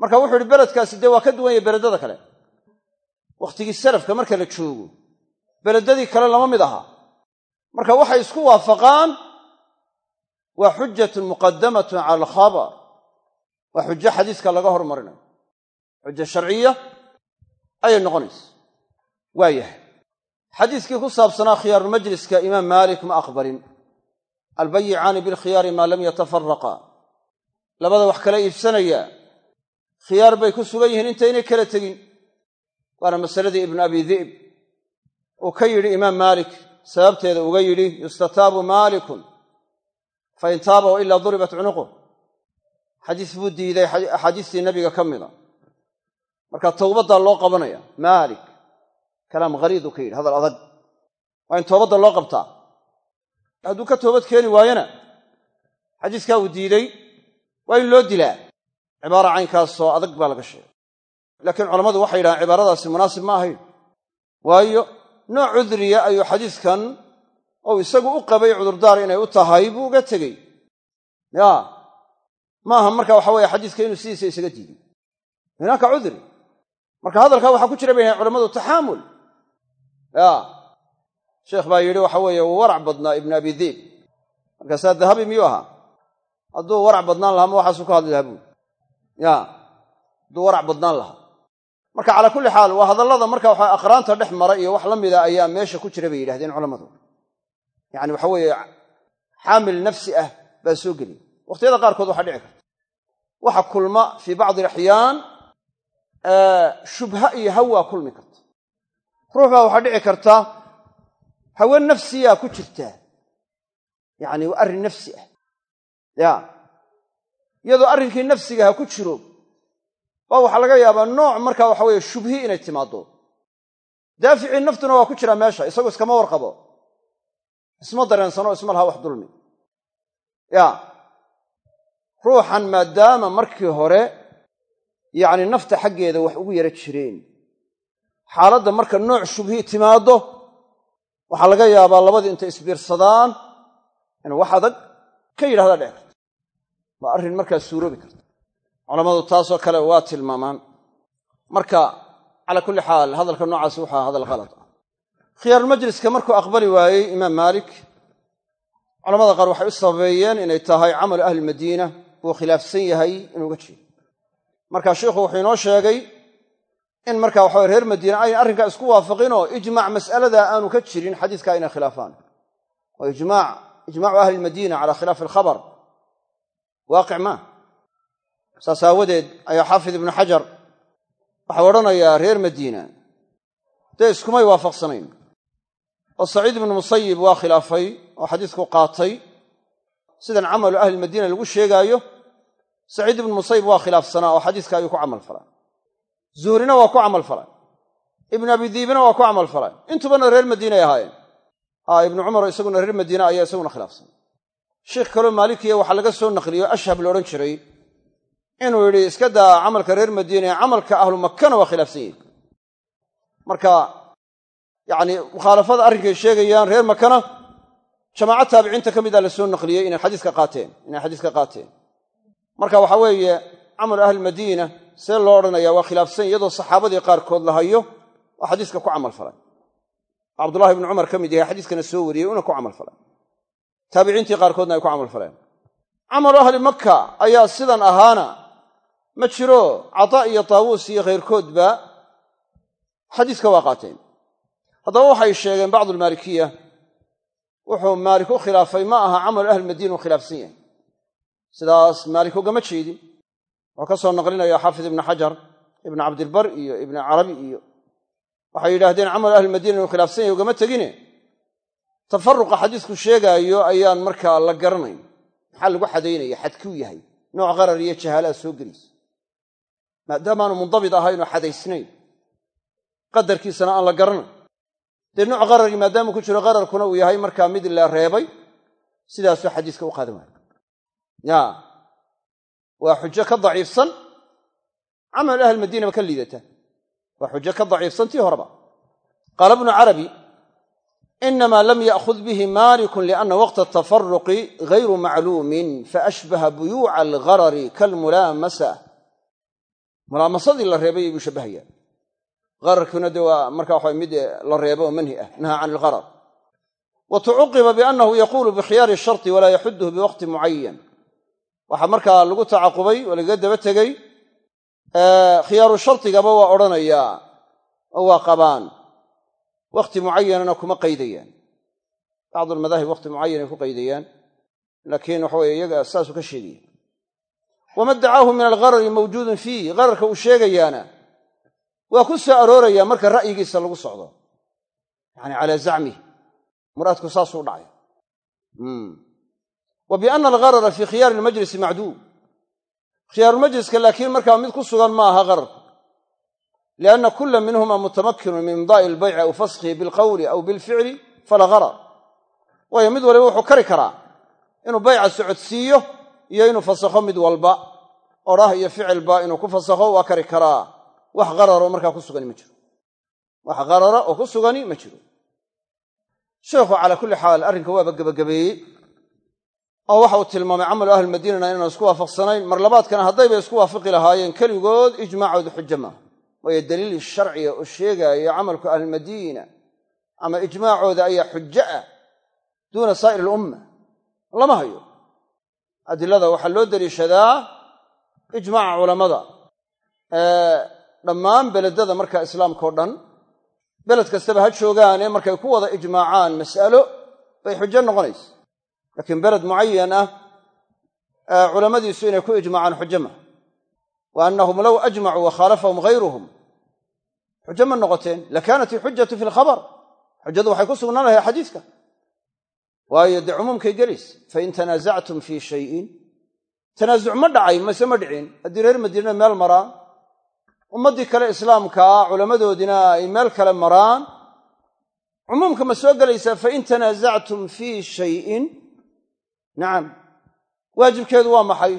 marka wuxuu ihi beledkaasi dee waa ka duwan yahay beledada kale. Wakhtigii salafka marka la joogo beledadii kale lama mid aha. Marka waxay isku waafaqaan waa xujatun muqadamatun cala alkhabar waa xujo xadiiska laga hormarinayo. Xujo sharciya ayay noqonaysa. Waa yahay. Xadiiskii ku saabsanaa khiyaarulmajliska imaam maalik ma aqbalin. Albayicaani bilkhiyaari maa lam yatafaraqa labada wax kala iibsanaya khiyaar bay ku sugan yihiin intaynay kala tegin. Waana masaladii ibnu abi di'b uu ka yidhi imaam maalik sababteeda uga yidhi yustataabu maalikun fain taaba wa ilaa duribat cunuquh xadiis buu diiday axaadiistii nabiga ka mida. Marka towbaddaa loo qabanaya maalik kalaam haliiduu ka yidhi hadal adag. Waa in toobadda loo qabtaa hadduu ka toobad keeni waayona xadiiskaa uu diiday waa in loo dilaa. Cibaara caynkaasoo adag baa laga sheegay. Laakiin culammadu waxay yidhahaan cibaaradaasi munaasib ma ahayn. Waayo nooc cudriya ayuu xadiiskan ou isagu u qabay cudurdaar inay u tahay buu uga tegey. Ya maaha marka waxa weye xadiiska inuu sidiisa isaga diiday hinaaka cudri. Marka hadalkaa waxaa ku jira bay yahaen culamadu taxaamul. Ya sheekh baa yidhi waxa weeye wuu warac badnaa ibnu abi diib markaasaa dahabi miyuu ahaa? Hadduu warac badnaan lahaa ma waxaasuu ka hadli lahaa buuli ya hadduu warac badnaan lahaa. Marka calaa kulli xaal waa hadallada marka waxa aqraanta dhex mara iyo wax la mida ayaa meesha ku jira bay yidhahdeen culammadu yacani waxa weeye xaamil nafsi ah baa soo geliya wakhtiyada qaarkood waxaa dhici karta. Waxa kulma fii bacdi alaxyaan shubha iyo hawaa kulmi karta. Ruux baa waxaa dhici karta hawe nafsiyaa ku jirtaa yacni waa arrin nafsi ah. Ya iyadoo arrinkii nafsiga ha ku jiro baa waxaa laga yaabaa nooc markaa waxa weeye shubhi inay timaaddo. Daaficii naftuna waa ku jiraa meesha isagu iskama warqabo. Isma dareensano isma laha wax dulmi. Ya ruuxan maadaama markii hore yacni nafta xaggeeda wax ugu yara jireen. Xaaladda marka nooc shubhii timaaddo waxaa laga yaabaa labadii intay isbiirsadaan inuu wax adag ka yidhahda dhec waa arrin markaa suuroobi karta. Culammadu taasoo kale waa tilmaamaan. Marka calaa kulli xaal hadalka noocaasi wuxuu hadal khalad ah. Khiyaarulmajliska markuu aqbali waayey imaam maalik culamada qaar waxay u sababeeyeen inay tahay camalu ahli madiina uu khilaafsan yahay inuuga jeedo. Marka sheikhu wuxuu inoo sheegay in marka waxawe reer madiina ayna arrinkaa isku waafaqinoo ijmac mas'alada aanu ka jirin xadiiska inay khilaafaan. Oo ijmac ijmacu ahli lmadiina cala khilaafi alkhabar. Waaqic maa saas aawadeed ayaa xaafid ibnu xajar waxau odhanayaa reer madiina dee iskumay waafaqsanayn? Oo saciid ibnu musayib waa khilaafay oo xadiisku qaatay sidan camalu ahli madiina lagu sheegaayo saciid ibnu musayib waa khilaafsanaa oo xadiiska ayuu ku camal falaa. Zuhrina waa ku camal falay ibnu abi diibina waa ku camal falay intubana reer madiinay ahaayeen. Ibnu cumar isaguna reer madiina ayaa isaguna khilaafsan. Sheikh kaloo maalikiya waxaa laga soo naqliyo ashhab la odhan jiray inuu yidhi iska daa camalka reer madiina ee camalka ahlu makkana waa khilaafsan yihiin marka yacni mukhaalafada arrinkay sheegayaan reer makana jamaaca taabiciinta ka mida la soo naqliyey inay xadiiska qaateen inay xadiiska qaateen. Marka waxa weeye camalu ahli madiina see loo odhanaya waa khilaafsan iyadoo saxaabadii qaarkood la hayo oo xadiiska ku camal falay. Cabdullahi ibnu cumar ka mid yahay xadiiskana soo wariyey una ku camal falay. Taabiciintii qaarkoodna ay ku camal faleen. Camalu ahli makka ayaa sidan ahaana ma jiro cataa iyo taawuus iyo khayrkoodba xadiiska waa qaateen. Haddaba waxay sheegeen bacdu almaalikiya wuxuu maalik u khilaafay ma aha camalu ahli madiina u khilaafsan yahay. Sidaas maalik ugama jeedin. Wuxuu ka soo naqlinaya xaafid ibnu xajar ibnu cabdilbar iyo ibnu carabi iyo waxay yidhaahdeen camalu ahli madiina inuu khilaafsan yahay ugama tegine. Tafaruqa xadiisku sheegaayo ayaan markaa la garanayn. Maxaa lagu xadaynaya? Xadkuu yahay. Nooc qarar iyo jahaalaad soo gelaysa maadaamaanu mundabit ahaynoo xadaysnayn qadarkiisana aan la garanayn dee nooc qarari maadaamuu ku jiro qararkuna uu yahay markaa mid la reebay sidaasuu xadiiska u qaadan waayo ya waa xujo ka daciifsan camal ahl madiinaba ka liidata. Waa xujo ka daciifsan tii horeba. Qaala bnu carabi inama lam ya'khud bihi malikun lianna waqta atafaruqi gayru macluumin faashbaha buyuuca algarari kalmulaamasa. Mulaamasadii la reebay buu shabbahaya qararkiina de waa marka waxa mid la reebo oo manhi ah naha can ilgarar wa tucuqiba biannahu yaquulu bikhyaari sharti walaa yaxuduhu biwaqti mucayan waxaa markaa lagu tacaqubay oo lagaga daba tegey khiyaaru shardigaba waa odhanayaa oo waa qabaan. Wakhti mucayanana kuma qaydayaan. Bacdu almadaahib wakhti mucayanay ku qaydayaan. Laakiin waxa weye iyaga saasuu ka sheegaya. Wama dacaahu min algarari mawjuudun fiih gararka uu sheegayaana waa ku soo arooraya marka ra'yigiisa lagu socdo. Yani calaa zacmih muraadku saasuu dhacay. Wa biana algarara fii khiyaari ilmajlisi macduum. Khiyaarulmajliska laakiin markaa mid ku sugan ma aha gararku lianna kula minhuma mutamakkinun min imdaa'i albayci aw faskhihi bilqowli aw bilficli falaa garar waayo mid waliba wuxuu kari karaa inuu bayca socodsiiyo iyo inuu fasakho mid walba. Odhah iyo ficilba inuu ku fasakho waa kari karaa wax qararo markaa ku sugani ma jiro. Wax qarara oo ku sugani ma jiro. Sheikhu calaa kulli xaal arrinka waaba gebagabeeyey oo waxa uu tilmaamay camalu ahli madiinana inaan isku waafaqsanayn. Mar labaadkana haddayba isku waafaqi lahaayeen keligood ijmaacoodu xujo maaha. Waayo daliil sharciga oo sheegaayo camalku ahlilmadiina ama ijmaacooda ayaa xujo ah duuna saa'ir alumma lama hayo. Adilada waxaa loo deliishadaa ijmaaca culammada dhammaan beledada markaa islaamka o dhan beled kastaba ha joogaane markay ku wada ijmaacaan mas'alo bay xujo noqonaysa. Laakiin beled mucayan ah culammadiisu inay ku ijmaacaan xujo ma. Wa annahum low ajmacuu wa khaalafahum hayruhum xujo ma noqoteen. Lakaanat ilxujatu fi lkhabar xujadu waxay ku sugnaan lahay xadiiska. Waayo dee cumuumkay gelaysa fain tanaasactum fii shayin tanaasuc ma dhacay mase ma dhicin. Haddii reer madiina meel maraan ummaddii kale islaamkaa culammadoodina ay meel kale maraan. Cumuumka ma soo gelaysaa fain tanaasactum fii shayin. Nacam waajibkeedu waa maxay?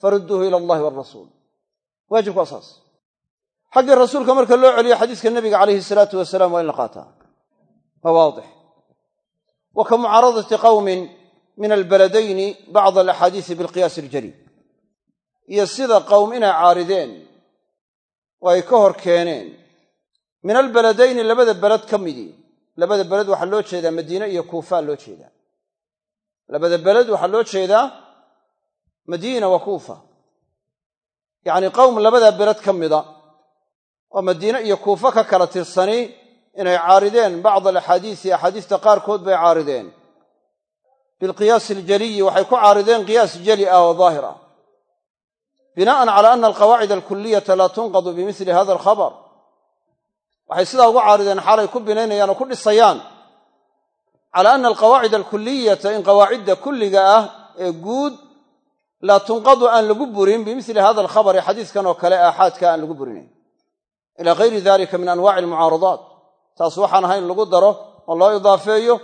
Farudduuhu ila allahi waalrasuul waajibku waa saas xaggii rasuulka marka loo celiyo xadiiska nebiga calayhi salaatu wasalaam waa in la qaataa. Waa waadix. Wa ka mucaaradati qawmin min albaladayni bacd alaxaadiisi bilqiyaasi aljaliil iyo sida qowm inay caarideen oo ay ka hor keeneen. Min albaladayni labada beled ka midii labada beled waxaa loo jeedaa madiine iyo kuufaa loo jeedaa. Labada beled waxaa loo jeedaa madiina wa kuufa. Yacnii qowm labada beled ka mida oo madiine iyo kuufa ka kala tirsani inay caarideen bacd alaxaadiisi axaadiista qaarkood bay caarideen. Bilqiyaasi aljaliyi waxay ku caarideen qiyaas jali ah oo daahir ah bina'an cala ana alqawaacid alkuliyata laa tunqadu bimili hada alkhabar. Waxay sidaa ugu caarideen xaalay ku binaynayaan oo ku dhisayaan. Cala ana alqawaacid alkuliyata in qawaacidda kulliga ah ee guud laa tunqadu aan lagu burin bimili hada alkhabari xadiiskan oo kale aaxaadka aan lagu burinayn ila gayri dalika min anwaaci almucaaradaat. Taas waxaan ahayn lagu daro oo loo idaafeeyo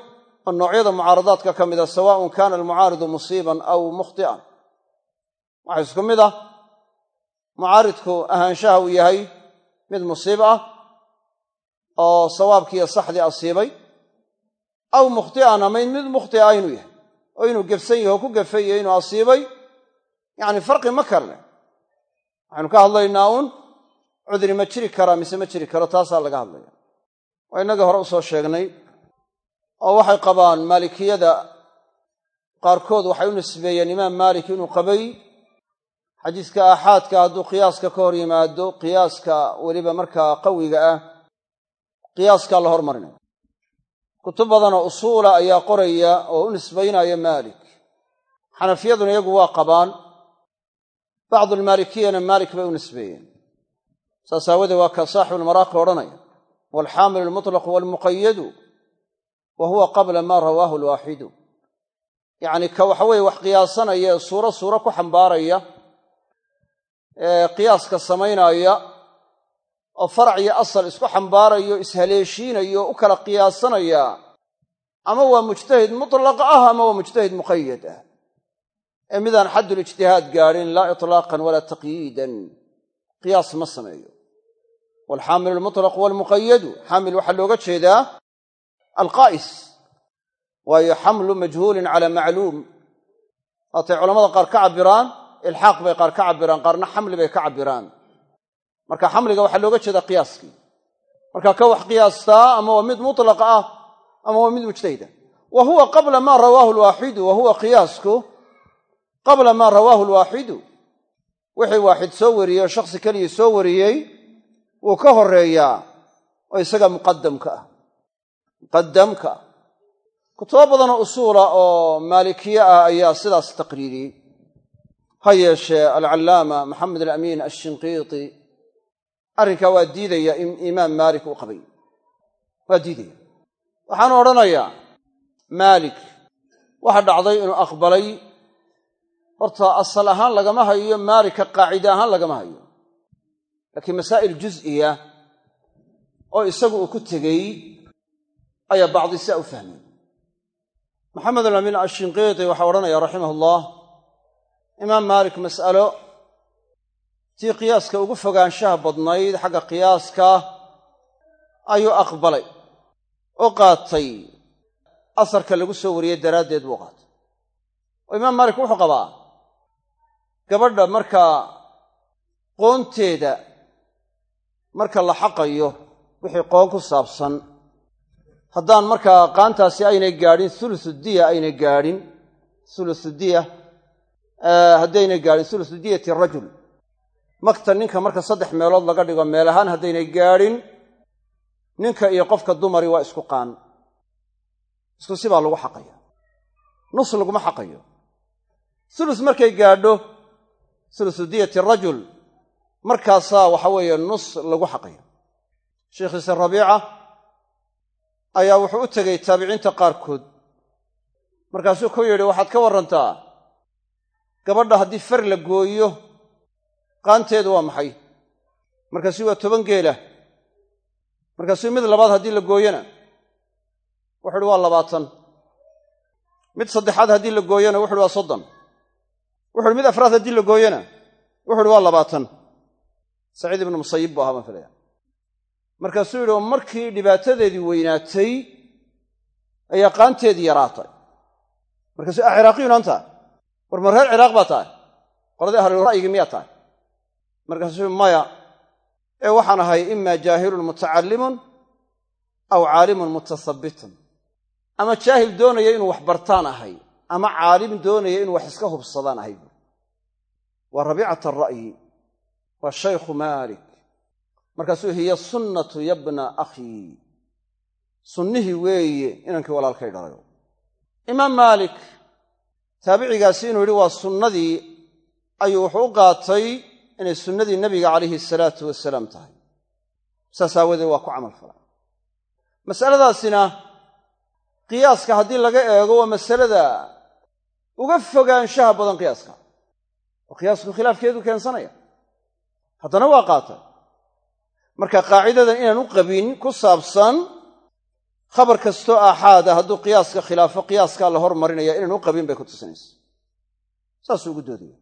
oo noocyada mucaaradaadka ka mida sawaaun kana musiiban aw mukhti'an. Ah mucaaridku ahaanshaha uu yahay mid musiib ah oo sawaabkiiyo saxdii asiibay aw mukhti'an ama mid mukhtia inuu yahay oo inuu gefsan yaho ku gefay iyo inuu asiibay yacni farqi ma karle waxaynu ka hadlaynaa uun cudri ma jiri karaa mise ma jiri karo taasaa laga hadlaya waa innagii hore u soo sheegnay oo waxay qabaan maalikiyada qaarkood waxay u nisbeeyeen imaam maalik inuu qabay xadiiska aaxaadka hadduu qiyaaska ka hor yimaado qiyaaska weliba markaa qawiga ah qiyaaskaa la hormarinaya kutub badanoo usuula ayaa qoraya oo u nisbaynaya maalik. Xanafiyaduna iyagu waa qabaan bacdulmaalikiyana maalik bay u nisbeeyeen. Saas aawadee waa ka saaxibulmaraaqi odhanaya waalxaamilu almutlaqu waalmuqayadu wa huwa qabla maa rawaahu alwaaxidu yacni ka waxa weeye wax qiyaasanaya suuro suuro ku xambaaraya qiyaaska samaynaya oo farac iyo asal isku xambaarayo ishaleeshiinayo u kala qiyaasanaya ama waa mujtahid mutlaqa ah ama waa mujtahid muqayad ah. Ee midaan xaddulijtihaad gaadhin laa itlaaqan walaa taqyiidan. Qiyaas ma sameeyo. Waalxaamilu almutlaqu waalmuqayadu xaamil waxaa looga jeedaa alqaa'is. Waayo xamlu majhuulin cala macluum. Waatay culamada qaar ka cabbiraan ilxaaq bay qaar ka cabbiraan qaarna xamli bay ka cabbiraan. Marka xamliga waxaa looga jeedaa qiyaaskii. Marka ka wax qiyaastaa ama waa mid mutlaqa ah ama waa mid mujtahida. Wa huwa qabla maa rawaahu alwaaxidu wa huwa qiyaasku qabla maa rawaahu alwaaxidu. Wixii waaxid soo wariyey oo shakhsi keligii soo wariyey wuu ka horeeyaa oo isaga muqadamka ah. Muqadamka ah kutubo badanoo usuula oo maalikiye ah ayaa sidaas taqriiriyey ha yeeshee alcallaama maxamed alamiin ashinqiiti arrinkaa waa diidaya imaam maalik uu qabay. Waa diidaya. Waxaanu odhanayaa maalik waxaa dhacday inuu aqbalay. Horta asal ahaan lagama hayo maalika qaacide ahaan lagama hayo. Laakiin masaa'il juz'iya oo isagu uu ku tegey ayaa bacdi siaa u fahmay. Maxamed alamin ashinqiiti waxaa odhanaya raximah ullah imaam maalik mas'alo tii qiyaaska ugu fogaanshaha badnayd xagga qiyaaska ayuu aqbalay. Oo qaatay. Asarka lagu soo wariyey daraaddeed buu qaatay. Oo imaam maalik wuxuu qabaa gabadha markaa qoonteeda marka la xaqayo wixii qoon ku saabsan haddaan markaa qaantaasi aynay gaadhin thuluthu diya aynay gaadhin thuluthu diya haddaynay gaadhin thuluthu diyati rajul. Makta ninka marka saddex meelood laga dhigo meel ahaan haddaynay gaadhin ninka iyo qofka dumari waa isku qaan. Isku si baa lagu xaqaya. Nus laguma xaqayo. Thulus markay gaadho thuluthu diyati rajul markaasaa waxa weeye nus lagu xaqayo sheikhiise rabiica ayaa wuxuu u tegey taabiciinta qaarkood. Markaasuu ku yidhi waxaad ka warrantaa gabadha haddii far la gooyo qaanteedu waa maxay? Markaasuu waa toban geela. Markaasuu mid labaad haddii la gooyona wuxu uhi waa labaatan. Mid saddexaad haddii la gooyona wuxuuhi waa soddon. Wuxu uhi mid afraad haddii la gooyona wuxu uhi waa labaatan. Saciid ibnu musayib buu ahaa baan filaya markaasuu yidhi oo markii dhibaatadeedii weynaatay ayaa qaanteedii yaraatay. Markaasuu a ciraaqiyun war ma reer ciraaq baa tahay. Qoladii ahlu ra'yigi miyaa tahay. Markaasuu maya ee waxaan ahay imaa jaahilun mutacallimun aw caalimun mutasabbitun ama jaahil doonaya inuu wax bartaan ahay ama caalim doonaya inuu wax iska hubsadaan ahay. Buui waa rabiicata ara'yi waa shaykhu maalik. Markaasuu hiya sunnatu yabna akhii sunnihii weeye inankii walaalkay dhalayo imaam maalik taabicigaasi inuu yidhi waa sunnadii ayuu wuxuu u qaatay inay sunnadii nebiga calayhi salaatu wasalaam tahay. Saas aawadeed waa ku camal falay masaladaasina qiyaaska haddii laga eego waa masalada uga fogaanshaha badan qiyaaska. Oo qiyaasku khilaafkeedu keensanaya. Haddana waa qaatay. Marka qaacidadan inaan u qabin ku saabsan khabar kastoo aaxaada hadduu qiyaaska khilaafo qiyaaskaa la hormarinaya inaan u qabin bay ku tusinaysa. Saasuu ugu doodaya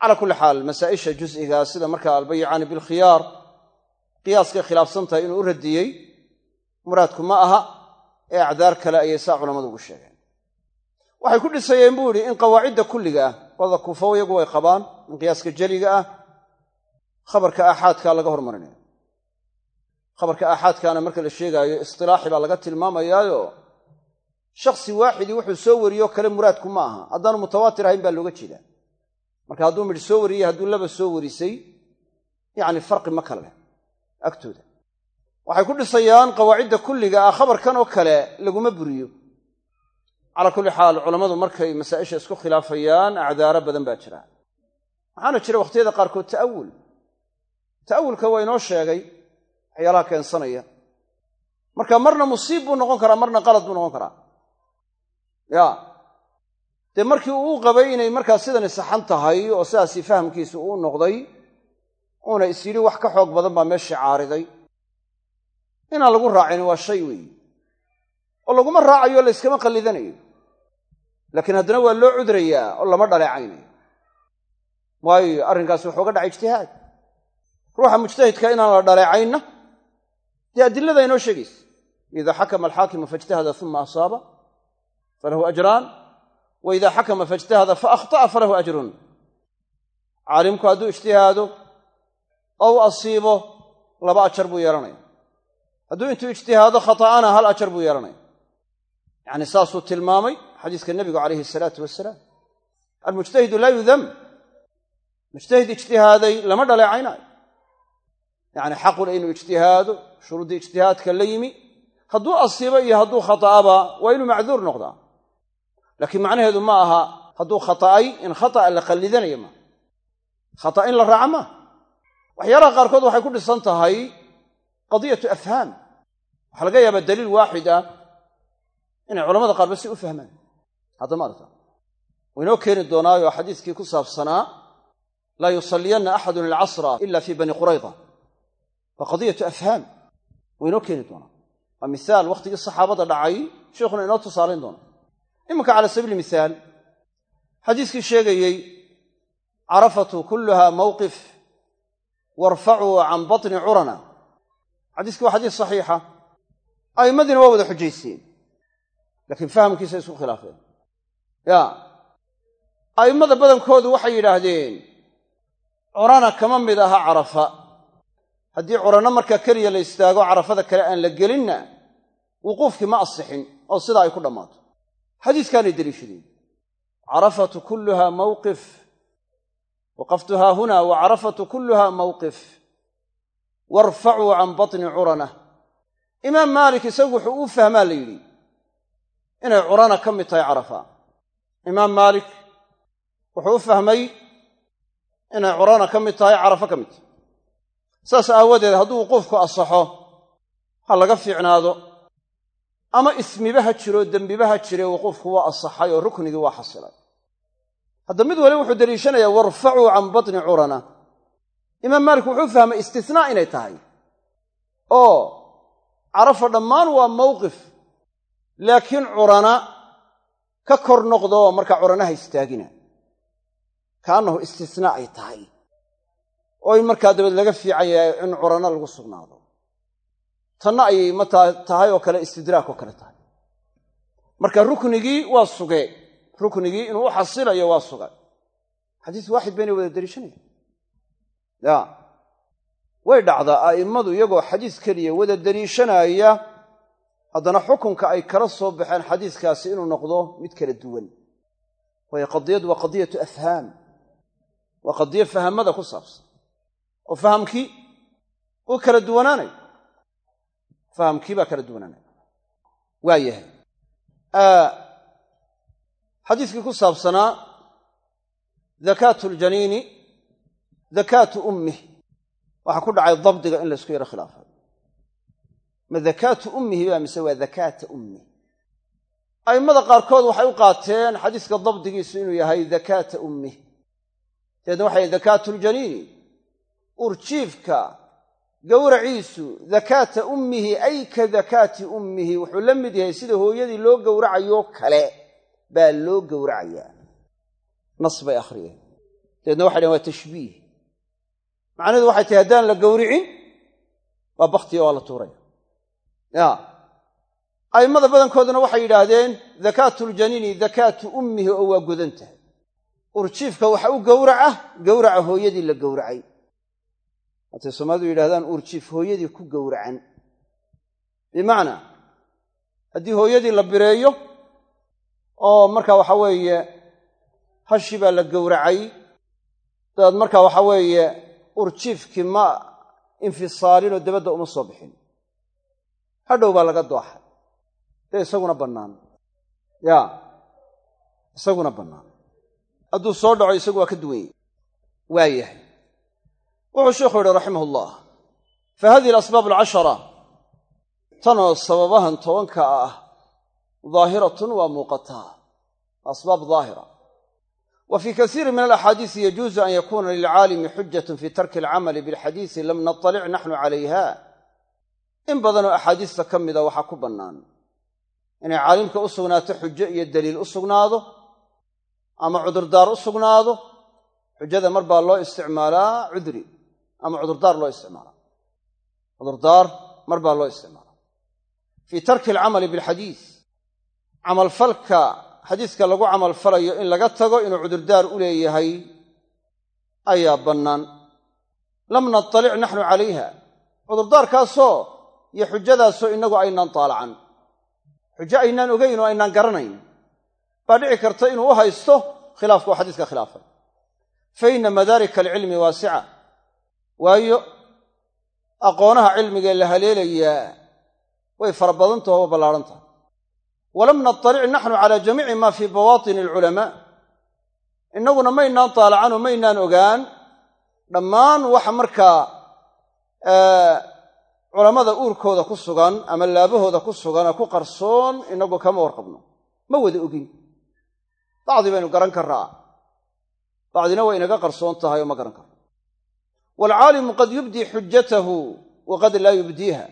calaa kulli xaal masaa'isha jus'iga sida markaa albayicaani bilkhiyaar qiyaaskay khilaafsan tahay inuu u radiyey muraadku ma aha ee acdaar kale ayay saa culammadu ugu sheegeen. Waxay ku dhisayeen buu yidhi in qawaacidda kulliga ah qolada kuufaw iyagu way qabaan in qiyaaska jeliga ah khabarka aaxaadkaa laga hormarinayo khabarka aaxaadkaana marka la sheegaayo istilaaxi baa laga tilmaamayaayo shakhsi waaxidii wuxuu soo wariyoo kale muraadku ma aha. Haddaanu mutawaatir ahayn baa looga jeedaa. Marka hadduu midh soo wariyey hadduu laba soo warisay yacni farqi ma kale leh agtooda. Waxay ku dhisayaan qawaacidda kulliga ah khabarkan oo kale laguma buriyo. Calaa kulli xaal culammadu markay masaa'isha isku khilaafayaan acdaaro badan baa jira. Waxaana jira wakhtiyada qaarkood ta'awul. Ta'awulka waa inoo sheegay waxyaalaha keensanaya. Marka marna musiib buu noqon karaa marna qalad buu noqon karaa. Ya. Dee markii uu qabay inay markaa sidani saxan tahay oo sidaasi fahamkiisu uu noqday uuna is yidhi wax ka xoog badan baa meeshii caariday. Inaan lagu raacin waa shay weeye oo laguma raacayo layskama qallidanayo. Laakiin haddana waa loo cudrayaa oo lama dhaleecaynayo. Waayo arrinkaasi wuxuu ga dhacay ijtihaad. Ruuxa mujtahidka inaan la dhaleecaynna dee adilada inoo sheegaysa. Ida xakama alxaakimu faijtahada uma asaaba falahu ajraan. Wa ida xakama faijtahada faahta'a falahu ajrun. Caalimku hadduu ijtihaado oo u asiibo laba ajar buu yeelanaya. Hadduu intuu ijtihaado khata'ana hal ajar buu yeelanaya. Yacni saasuu tilmaamay xadiiska nebigu calayhi asalaatu wasalaam almujtahidu laa yudam. Mujtahid ijtihaaday lama dhaleecaynaayo yacni xaqule inuu ijtihaado shuruuddii ijtihaadka la yimi hadduu asiibo iyo hadduu khata'aba waa inuu macduur noqdaa. Laakiin macnaheedu ma aha hadduu khata'ay in khata'a la qallidanayo maaha khata' in la raaca maaha waxyaalaha qaarkood waxay ku dhisan tahay qadiyatu afhaam. Waxaa laga yaabaa daliil waaxid ah inay culamada qaarba si u fahmaan. Haddama arta wuu inoo keeni doonaayo xadiiskii ku saabsanaa laa yusalliyanna axadun ilcasra ila fii bani qurayda waa qadiyatu afhaam wuu inoo keeni doonaa. Waa mihaal wakhtigii saxaabada dhacay sheikhuna inoo tusaalayn doona iminka cala sabiili mihaal xadiiskii sheegayey carafatu kulluha mawqif warfacuu can batni curana. Xadiiskii waa xadiis saxiixa. A'immadiina waa wada xujaysteen laakiin fahamkiisa isku khilaafeen. Ya a'immada badankoodu waxay yidhaahdeen curana kama mid aha carafa haddii curanno markaa keliya la istaago carafada kale aan la gelinna wuquufkii ma asixin oo sidaa ay ku dhammaato. Xadiiskaanay deliishadeen. Carafatu kulluha mawqif. Waqaftu haahuna wa carafatu kulluha mawqif. Warfacuu can batni curana. Imaam maalik isagu wuxuu u fahmaa la yidhi inay curana ka mid tahay carafa. Imaam maalik wuxuu u fahmay inay curana ka mid tahay carafa ka mid tahay saas aawadeed hadduu wuquufku asaxo ha laga fiicnaado. Ama ismiba ha jiro dembiba ha jire wuquufku waa asaxay oo ruknigii waa xasilay. Hadda mid waliba wuxuu deliishanayaa warfacuu can batni curana. Imaam maalik wuxuu fahmay istisnaa inay tahay. Oo carafa dhammaan waa mawqif laakiin curana ka kor noqdo markaa curanaha istaagina. Kaannahu istisnaa ay tahay oo in markaa dabeed laga fiican yahay in curana lagu sugnaado. Tanna ayay mataa tahay oo kale istidraak oo kale tahay. Marka ruknigii waa sugee ruknigii inuu u xasilayo waa suga. Xadiis waaxid baynay wada deliishanaya ya. Way dhacdaa a'immadu iyagoo xadiis keliya wada deliishanaya haddana xukunka ay kala soo baxeen xadiiskaasi inuu noqdo mid kala duwan. Waayo qadiyadu waa qadiyatu afhaam. Waa qadiyo fahamada ku saabsan oo fahamkii uu kala duwanaanay. Fahamkii baa kala duwanaanay. Waa yahay. Xadiiskii ku saabsanaa dakaatu ljaniini dakaatu ummih waxaa ku dhacay dabdiga in laysku yaro khilaafay ma dakaatu ummihi ba mise waa dakaata ummih a'immada qaarkood waxay u qaateen xadiiska dabdigiisu inuu yahay dakaata ummih dabeedna waxay dakaatu ljaniini urjiifka gowraciisu dakaata ummihi ay ka dakaati ummihi wuxuu la mid yahay sida hooyadii loo gowracayoo kale baa loo gowracayaa. Nas bay akhriyeen. Dabeedna waxay dhahn waa tashbiih. Macnahedu waxay tahay haddaan la gowricin waa baktiga waa la tuuraya ya a'immada badankooduna waxay yidhaahdeen dakaatu ljaniini dakaatu ummihi oo waa godan tahay. Urjiifka waxa u gowraca gowraca hooyadii la gowracay haatay soomaalidu yidhahdaan uurjiif hooyadii ku gowracan bimacnaa haddii hooyadii la bireeyo oo marka waxa weeye hashi baa la gowracay dabeed marka waxa weeye urjiifkii ma infisaalinoo dabadda uma soo bixin. Hadhow baa laga dooxay. Dee isaguna bannaan. Ya isaguna bannaan. Hadduu soo dhaco isagu waa ka duwan yahy waa yahay wuxuu sheikhu yihi raximah ullah fa hadihi alasbaab alcashara. Tanoo sababahan tobanka ah daahiratun waa muuqataa asbaab daahira. Wa fii kasiiri min alaxaadiisi yajuuzu an yakuuna lilcaalimi xujatun fii tarki alcamali bilxadiisi lam natalic naxnu calayha. In badanoo axaadiista ka mida waxaa ku bannaan. Inay caalimka u sugnaato xujo iyo daliil u sugnaado ama cudurdaar u sugnaado xujada mar loo isticmaalaa cudri ama cudurdaar loo isticmaalaa cudurdaar mar baa loo isticmaalaa fii tarki alcamali bilxadiis camalfalka xadiiska lagu camalfalayo in laga tago inuu cudurdaar u leeyahay ayaa bannaan. Lam natalic naxnu calayha. Cudurdaarkaasoo iyo xujadaasoo innagu aynaan taalacan xujo aynaan ogayn oo aynaan garanayn. Baa dhici karta inuu u haysto khilaafka oo xadiiska khilaafay fa inna madaarika alcilmi waasica waayo aqoonaha cilmigee la haleelayaa way fara waa ballaadhan tahay. Walam natalic naxnu calaa jamiici maa fii bawaatini alculamaa. Innaguna maynaan taalacanoo maynaan ogaan dhammaan waxa markaa culammada uurkooda ku sugan ama laabahooda ku sugan oo ku qarsoon inagu kama warqabno. Ma wada ogin. Bacdi baynu garan karraa. Bacdina way inaga qarsoon tahay oo ma garan karro waalcaalimu qad yubdii xujatahu wa qad laa yubdiiha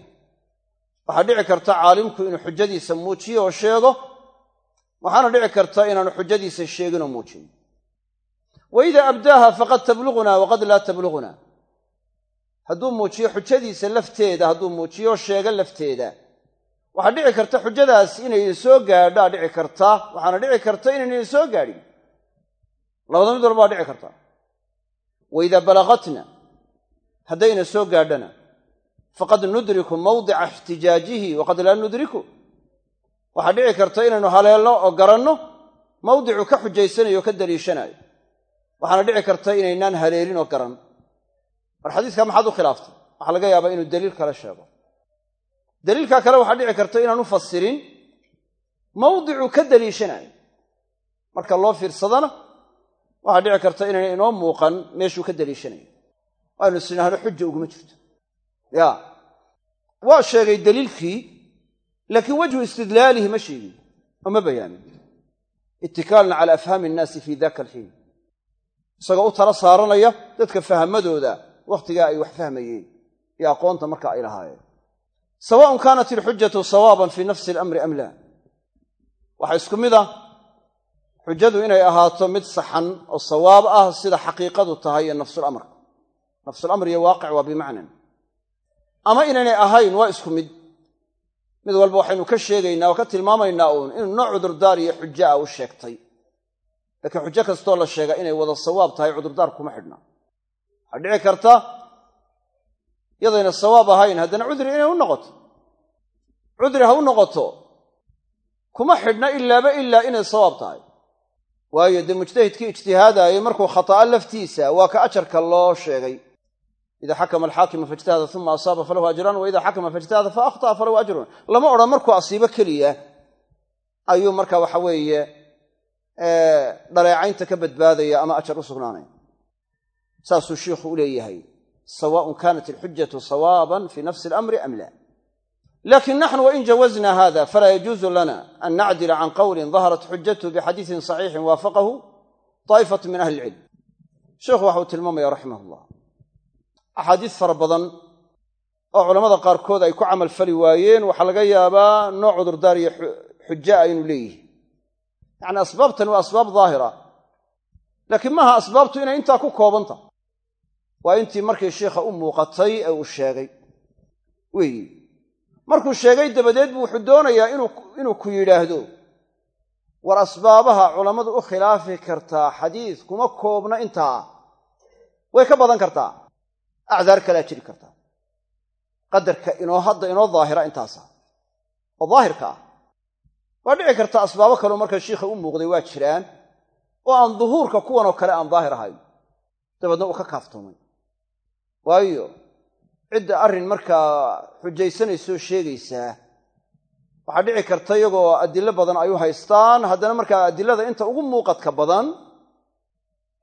waxaa dhici karta caalimku inuu xujadiisa muujiyo oo sheego waxaana dhici karta inaanu xujadiisa sheeginoo muujin. wa idaa abdaaha faqad tablugunaa waqad laa tablugunaa hadduu muujiyo xujadiisa lafteeda hadduu muujiyo sheego lafteeda waxaa dhici karta xujadaas inay soo gaadhaa dhici karta waxaana dhici karta inaynan soo gaadhin. labada mid walba waa dhici karta. wa idaa balaqatna haddayna soo gaadhana. Faqad nudriku mawdica ixtijaajihi waqad laa nudriku. Waxaa dhici karta inaynu haleelno oo garanno mawdicu ka xujaysanayo ka daliishanayo waxaana dhici karta inaynaan haleelin oo garan. Mar xadiiska maxaad u khilaaftay waxaa laga yaabaa inuu daliil kale sheego. Daliilkaa kale waxaa dhici karta inaan u fasirin mawdicu ka daliishanayo marka loo fiirsadana waxaa dhici karta inayna inoo muuqan meeshuu ka daliishanayo aynu isnidhaahno xuja uguma jirto. Ya. Waa sheegay daliilkii laakiin wajhu istidlaalihi ma sheegin oo ma bayaamin itikaalna cala afhaami innaasi fi daka alxiin. Isagoo u tala saaranaya dadka fahamadooda wakhtigaa ay wax fahmayeen. Iyo aqoonta marka ay lahaayeen. Sawaaun kaanat ilxujatu sawaaban fii nafsi alamri am laa. Waxaa isku mid ah xujadu inay ahaato mid saxan oo sawaab ah sida xaqiiqadu tahay ee nafsulamr nafsulamr iyo waaqic waa bimacnan. Ama inaynay ahayn waa isku mid. Mid walba waxaynu ka sheegaynaa oo ka tilmaamaynaa uun inuu nooc cudurdaar iyo xujo ah u sheegtay. Laakiin xujo kastoo la sheega inay wada sawaab tahay cudurdaar kuma xidhna. Waxaa dhici karta yadayna sawaab ahayn haddana cudri inay u noqoto. Cudri ha u noqoto kuma xidhna ilaaba ilaa inay sawaab tahay. Waayo dee mujtahidkii ijtihaadaayey markuu khata'a laftiisa waa ka ajarka loo sheegay ida xakama alxaakimu faijtahada uma asaaba falahu ajraan wa ida xakama faijtahada fa akhta'a falahu ajrun lama odhan markuu asiibo keliya ayuu marka waxa weeye dhaleecaynta ka badbaadaya ama ajar u sugnaanaya saasuu shiikhu u leeyahay sawaaءun kanat alxujatu sawaaban fii nafsi alamri am la laakiin naxnu wain jawazna hada falaa yajuuzu lana an nacdila can qowlin daharat xujatuhu bixadiisin saxiixin waafaqahu daa'ifatu min ahli ilcilm sheikhu waxa uu tilmaamaya raximah llah axaadiis fara badan oo culamada qaarkood ay ku camal fali waayeen. Waxaa laga yaabaa nooc cudurdaar iyo xujo ah inuu leeyihi yacni asbaabtani waa asbaab daahira. Laakiin maaha asbaabtu inay intaa ku koobanta. Waa intii markii sheikha u muuqatay ee uu sheegay. Weeyi markuu sheegay dabadeed buu wuxuu doonayaa inuu ku yidhaahdo war asbaabaha culammadu u khilaafi kartaa xadiis kuma koobna intaa. Way ka badan kartaa acdaar kalaa jiri kartaa qadarka inoo hadda inoo daahira intaasa oo daahirka ah waa dhici karta asbaabo kaleo marka shiikha u muuqday waa jiraan oo aan duhuurka kuwanoo kale aan daahir ahayn dabeedna uu ka kaaftoomay waayo cidda arrin markaa xujaysanaysoo sheegaysaa waxaa dhici karta iyagoo adilo badan ay u haystaan haddana markaa adilada inta ugu muuqadka badan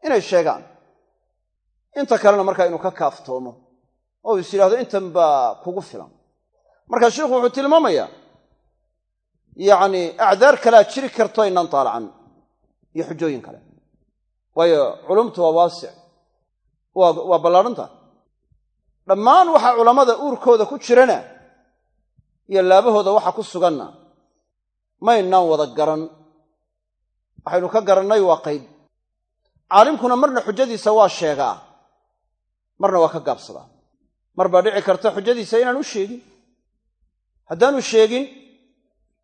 inay sheegaan inta kalena markaa inuu ka kaaftoomo oo is yidhahdo intan baa kugu filan. Marka sheikhu wuxuu tilmaamayaa yacni acdaar kalea jiri karto inaan taalacan iyo xujooyin kale. Waayo culumtu waa waasic waa ballaadhanta dhammaan waxaa culammada uurkooda ku jirana iyo laabahooda waxa ku suganna maynaan wada garan. Waxaynu ka garannay waa qayb caalimkuna marna xujadiisa waa sheegaa marna waa ka gaabsadaa mar baa dhici karta xujadiisa inaan u sheegin. Haddaanu sheegin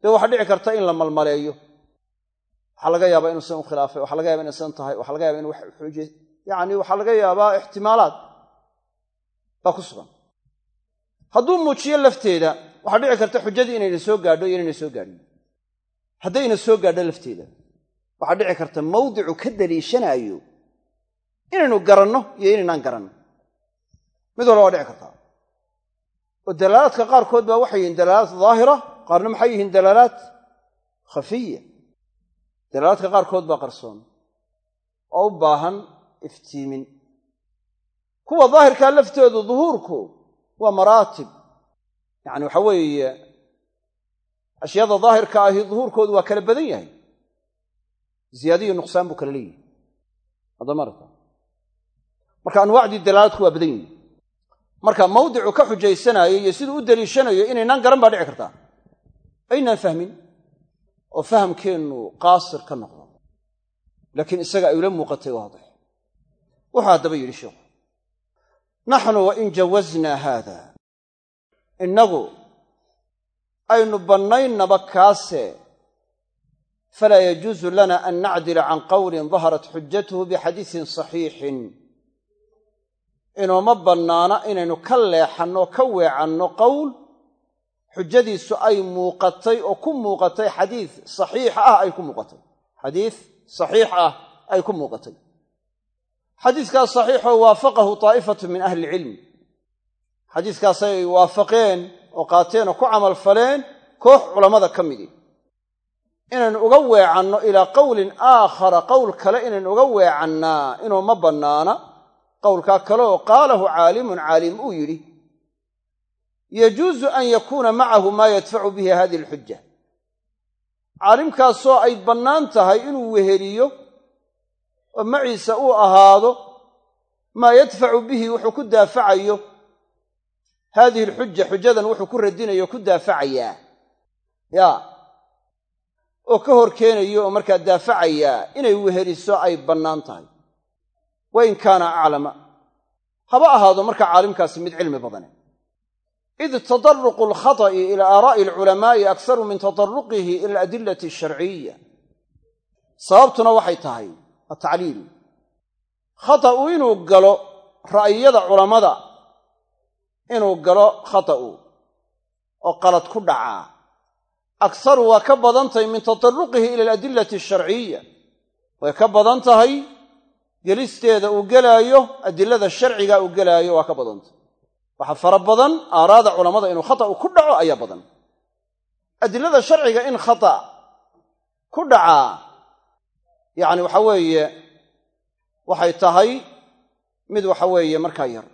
dee waxaa dhici karta in la malmaleeyo. Waxaa laga yaabaa inuu san u khilaafay waxaa laga yaba inay san tahay waxaa laga yaba inu xuj yacni waxaa laga yaabaa ixtimaalaad baa ku sugan. Hadduu muujiyo lafteeda waxaa dhici karta xujadii inayna soo gaadho iyo inayna soo gaadhin haddayna soo gaadho lafteeda waxaa dhici karta mawdicu ka daliishanaayo inaynu garanno iyo inaynaan garanno mid walba waa dhici kartaa oo dalaalaadka qaarkood baa waxay yihiin dalaalaad daahira qaarna maxay yihiin dalaalaad khafiya. Dalaalaadka qaarkood baa qarsoon. Oo u baahan iftiimin. Kuwa daahirkaa laftoodu duhuurku waa maraatib. Yacni waxa weeye ashyaada daahirka ahi duhuurkoodu waa kala badan yahay. Ziyaadiyo nuqsaan buu kala leeyihi adamarta marka anwaacdii dalaaladku waa badan yihiin marka mawdicu ka xujaysanayo iyo siduu u deliishanayo inaynaan garan baa dhici kartaa. Aynaan fahmin? Oo fahamkeennu qaasir ka noqdo. Laakiin isaga ay ula muuqatay waadix wuxuu haddaba yidhi sheikhu naxnu wain jawaznaa haada innagu aynu bannaynaba kaase. Falaa yajuusu lana an nacdila can qowlin daharat xujatuhu bixadiisin saxiixin inooma bannaana inaynu ka leexanno ka weecanno qowl xujadiisu ay muuqatay oo ku muuqatay xadiis saxiix ah ay ku muuqatay. Xadiis saxiix ah ay ku muuqatay. Xadiiskaas saxiixoo waafaqahu taa'ifatu min ahli ilcilmi xadiiskaasay waafaqeen oo qaateen oo ku camal faleen koox culammada ka midi. Inaynu uga weecanno ilaa qowlin aakhara qowl kale inaynu uga weecannaa inuuma bannaana qowlkaa kale oo qaalahu caalimun caalim uu yidhi yajuusu an yakuuna macahu maa yadfacu bihi hadihi alxuja caalimkaasoo ay bannaan tahay inuu weheliyo oo maciisa uu ahaado maa yadfacu bihi wuxuu ku daafacayo haadihi alxuja xujadan wuxuu ku radinayo ku daafacayaa. Yaa oo ka hor keenayo oo markaa daafacayaa inay weheliso ay bannaan tahay wain kaana aclama. Haba ahaado markaa caalimkaasi mid cilmi badane id tadaruqu alkhata'i ila aaraa'i alculamaa'i aksaru min tadaruqihi ila aladillati asharciya sababtuna waxay tahay atacliil khata'u inuu galo ra'yiyada culammada inuu galo khata'u oo qalad ku dhacaa aksaru waa ka badan tahay min tadaruqihi ila aladillati asharciya way ka badan tahay gelisteeda uu gelaayo adilada sharciga uu gelaayo waa ka badantay waxaa fara badan aaraada culammada inuu khata'u ku dhaco ayaa badan. Adilada sharciga in khata' ku dhacaa yacni waxa weeye waxay tahay mid waxa weeye markaa yar.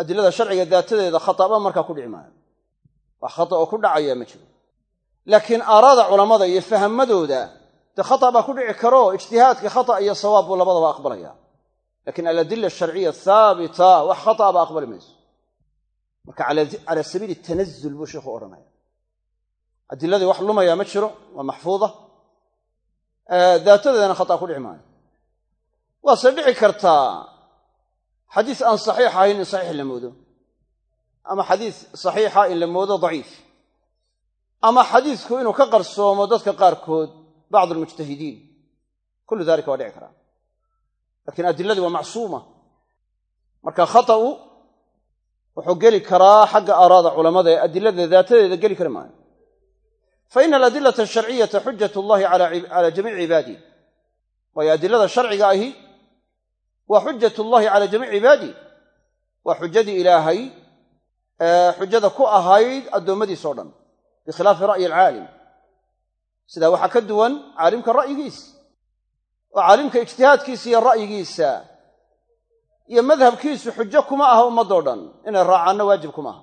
Adilada sharciga daatadeeda khata'ba markaa ku dhici maayo. Wax khata' oo ku dhacaya ma jiro. Laakiin aaraada culammada iyo fahamadooda dee khata' baa ku dhici karo ijtihaadka khata' iyo sawaab buu labadaba aqbalaya. Lakiin aladila asharciya haabita wax khata'a ba aqbali mayso. Marka cala sabiili tanazul buu sheikhu odhanaya adiladii wax lumaya ma jiro waa maxfuuda. Daatadeedana khata' ku dhici maayo. Waase dhici kartaa xadiis aan saxiix ahayn in saxiix la moodo ama xadiis saxiixa in la moodo daciif ama xadiisku inuu ka qarsoomo dadka qaarkood bacd almujtahidiin kullu dalika waa dhici karaa lakiin adiladii waa macsuuma marka khata'u wuxuu geli karaa xagga aaraada culammada ee adilada daatadeeda geli kari maayo fa ina aladilata asharciyata xujat llahi cala jamiici cibaadih waayo adilada sharciga ahi waa xujat llahi cala jamiici cibaadih waa xujadii ilaahay xujada ku ahayd addoommadiis dhan bikhilaafi ra'yi alcaalim sidaa waxaa ka duwan caalimka ra'yigiisa oo caalimka ijtihaadkiisa iyo ra'yigiisa iyo madhabkiisu xujo kuma aha ummadoo dhan inay raacaanno waajib kuma aha.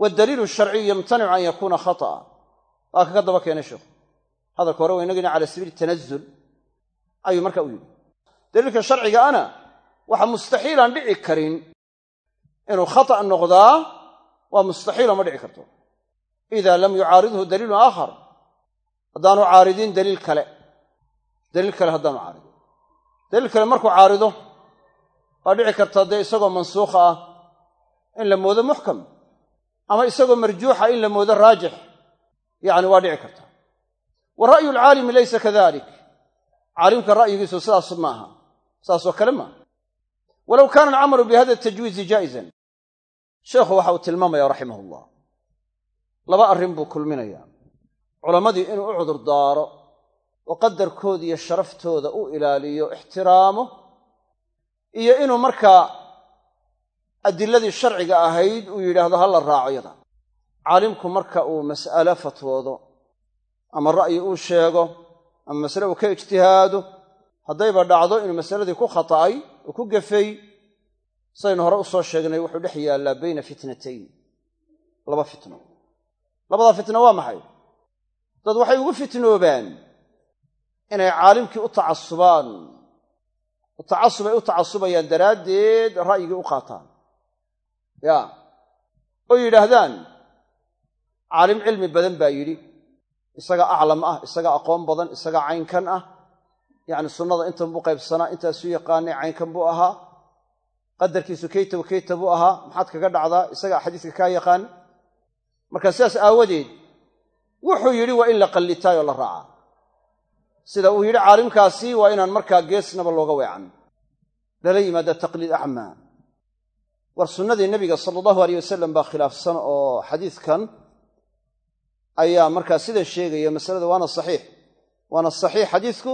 Waadaliilu sharciyu yamtanicu an yakuuna khata'a. Waa kaga daba keenay sheikhu hadalka hore waa inagina cala sabiili tanazul ayuu marka u yidhi. Daliilka sharciga ana waxa mustaxiilaan dhici karin inuu khata' noqdaa waa mustaxiiloo ma dhici karto. Ida lam yucaaridhu daliilun aakhar haddaanu caaridin daliil kale. Daliil kale haddaanu caarido daliil kale markuu caarido waa dhici karta dee isagoo mansuukha ah in la moodo muxkam ama isagoo marjuuxa in la moodo raajix. Yacni waa dhici karta. Wa ra'yu alcaalimi laysa kadalik caalimka ra'yigiisu sidaas maaha. Saasoo kale maaha. Walow kaana alcamalu bi hada tajwiizi jaa'izan. Sheekhu waxa uu tilmaamaya raximah ullah laba arrin buu kulminayaa culammadii inuu u cudur daaro oo qadarkooda iyo sharaftooda u ilaaliyo ixtiraamo iyo inuu markaa adiladii sharciga ahayd uu yidhaahdo ha la raaco yada. Caalimku marka uu mas'alo fatwoodo ama ra'yi uu sheego ama masale uu ka ijtihaado haddayba dhacdo inuu masaladii ku khata'ay oo ku gafay saynu hore u soo sheegnay wuxuu dhex yaallaa bayna fitnatayn laba fitno. Labadaa fitno waa maxay dad waxay ugu fitnoobaan inay caalimkii u tacasubaan. Tacasub ay u tacasubayaan daraaddeed ra'yigii u qaataan. Ya. Oo yidhaahdaan caalim cilmi badan baa yidhi. Isaga aclam ah isaga aqoon badan isaga caynkan ah. Yacni sunnada intan buu qaybsanaa intaasuu yaqaanay caynkan buu ahaa. Qadarkiisu keyta wa buu ahaa. Maxaad kaga dhacdaa? Isaga xadiiska kaa yaqaan. Marka sidaas aawadeed wuxuu yidhi waa in la qallitaayoo la raacaa sida uu yidhi caalimkaasi waa inaan markaa geesnaba looga weecan. Lala yimaada taqliid acmaa war sunnadii nebiga sala allahu aleyh wasalam baa khilaafsan oo xadiidkan ayaa markaa sidan sheegaya masalada waana saxiix. Waana saxiix xadiidku.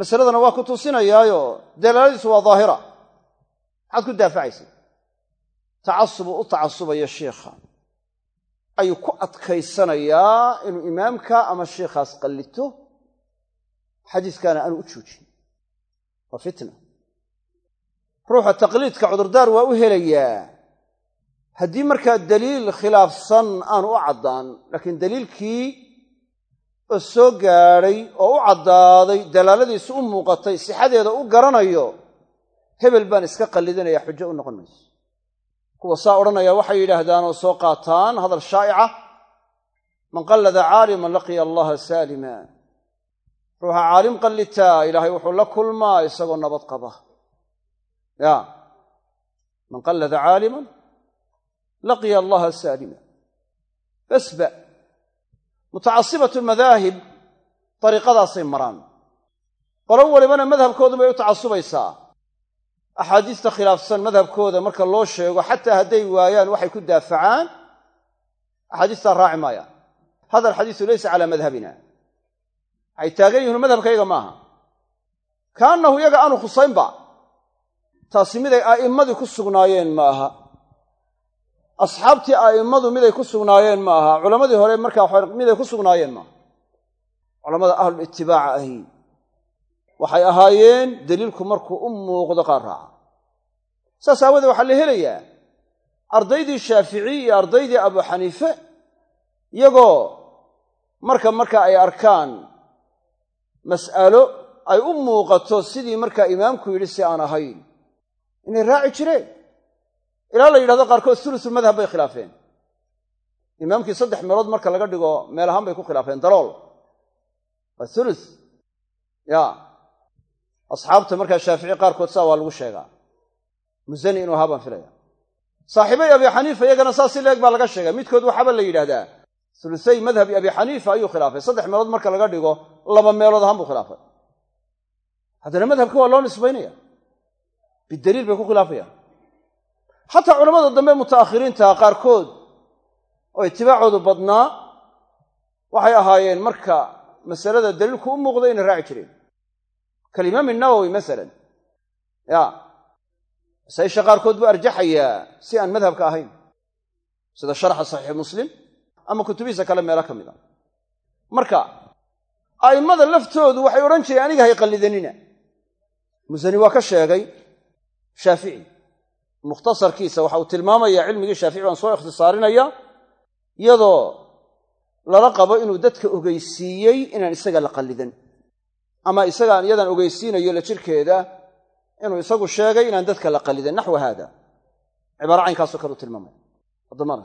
Masaladana waa ku tusinayaayo dalaaladiisu waa daahira. Maxaad ku daafacaysa tacasubuu u tacasubaya sheikha ayuu ku adkaysanayaa inuu imaamka ama sheikhaas qallito. Xadiiskaana aanu u joojin. Waa fitna. Ruuxa taqliidka cudurdaar waa u helayaa haddii markaa daliil khilaafsan aanu u caddaan laakiin daliilkii oo soo gaadhay oo u caddaaday dalaaladiisu u muuqatay sixadeeda u garanayo hebel baan iska qallidinayaa xujo u noqon mayso kuwa saa odhanaya waxay yidhaahdaan oo soo qaataan hadal shaa'ica man qallada caaliman laqiya allaha saalima. Ruuxa caalim qallitaa ilaahay wuxuu la kulmaa isagoo nabad qaba. Ya. Man qallada caaliman laqiya allaha saalima. Basba mutacasibatu lmadaahib dariiqadaasay maraan. Qolo walibana madhabkoodu bay u tacasubaysaa axaadiista khilaafsan madhabkooda marka loo sheego xataa hadday waayaan waxay ku daafacaan axaadiistaa raaci maayaan hada alxadiisu laysa calaa madhabina. Waxay taagan yihiin madhabkayga maaha. Kaannahu iyaga aanu khusaynba taasi miday a'immadii ku sugnaayeen ma aha asxaabtii a'immadu miday ku sugnaayeen ma aha culammadii hore markaa miday ku sugnaayeen maaha. Culammada ahlul itibaaca ahi waxay ahaayeen daliilku markuu u muuqdo qaar raaca. Saas aawadee waxaa la helayaa ardaydii shaafici iyo ardaydii abu xaniife iyagoo marka marka ay arkaan mas'alo ay u muuqato sidii markaa imaamku yidhi si aan ahayn. Inay raaci jireen. Ilaa la yidhahdo qaarkood sulusul madhab bay khilaafeen. Imaamkii saddex meelood marka laga dhigo meel ahaan bay ku khilaafeen dalool. Waa ulus ya asxaabta markaa shaafici qaarkood saa waa lagu sheegaa. Musani inuu ahaa baan filaya saaxiibay abi xaniifa iyagana saas si leeg baa laga sheegay. Midkood waxaaba la yidhahdaa ulusay madhabi abi xaniifa ayuu khilaafay. Saddex meelood marka laga dhigo laba meelood ahaan buu khilaafay. Haddana madhabka waa loo nisbaynaya. Bidaliil bay ku khilaafayaan. Xataa culamada dambe muta'akhiriinta qaarkood oo itibaacoodu badnaa waxay ahaayeen marka masalada daliilku u muuqda inay raaci jireen kalimaam nawowi masalan ya masaa'isha qaarkood buu arjaxayaa si aan madhabka ahayn sida sharxa saxiix muslim ama kutubihiisa kale meelo ka mid a marka a'immada laftoodu waxay odhan jireen aniga hay qallidanina musani waa ka sheegay shaafici mukhtasarkiisa waxa uu tilmaamayaa cilmigii shaafici baan soo ikhtisaarinaya iyadoo lala qabo inuu dadka ogeysiiyey inaan isaga la qallidan ama isagaan iyadaan ogeysiinayo la jirkeeda inuu isagu sheegay inaan dadka la qallidan naxwa haada. Cibaaro caynkaasoo kale u tilmaamaya adamana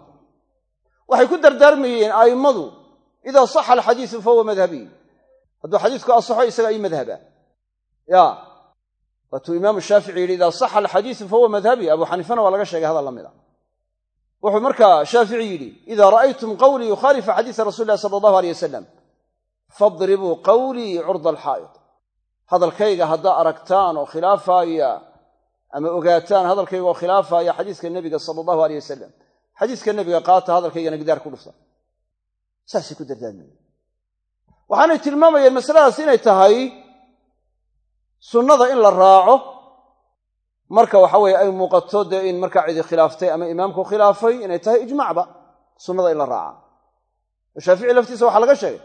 waxay ku dardaarmayeen a'immadu. Idaa saxa alxadiisu fahuwa madhabiy hadduu xadiisku asaxo isaga ii madhaba. Ya. Waatuu imaamu shaafici yidhi idaa saxa alxadiisu fahuwa madhabi. Abu xaniifana waa laga sheegay hadal la mid a wuxuu markaa shaafici yidhi idaa ra'aytum qawlii yukhaalifu xadiisa rasuli illahi sala allahu aleyh wasalam fadribuu qawlii curda alxaa'id hadalkayga haddaa aragtaan oo khilaafaaya ama ogaataan hadalkayga oo khilaafaya xadiiska nebiga sala allahu aleyh wasalam xadiiska nebiga qaata hadalkaygana gidaar ku dhufta. Saasay ku dardaarmayeen waxaanay tilmaamayeen masaladaas inay tahay sunnada in la raaco. Marka waxa weye ay muuqato dee in markaa cidi khilaaftay ama imaamku khilaafay inay tahay ijmacba sunnada in la raaca. Oo shaafici laftiisa waxaa laga sheegay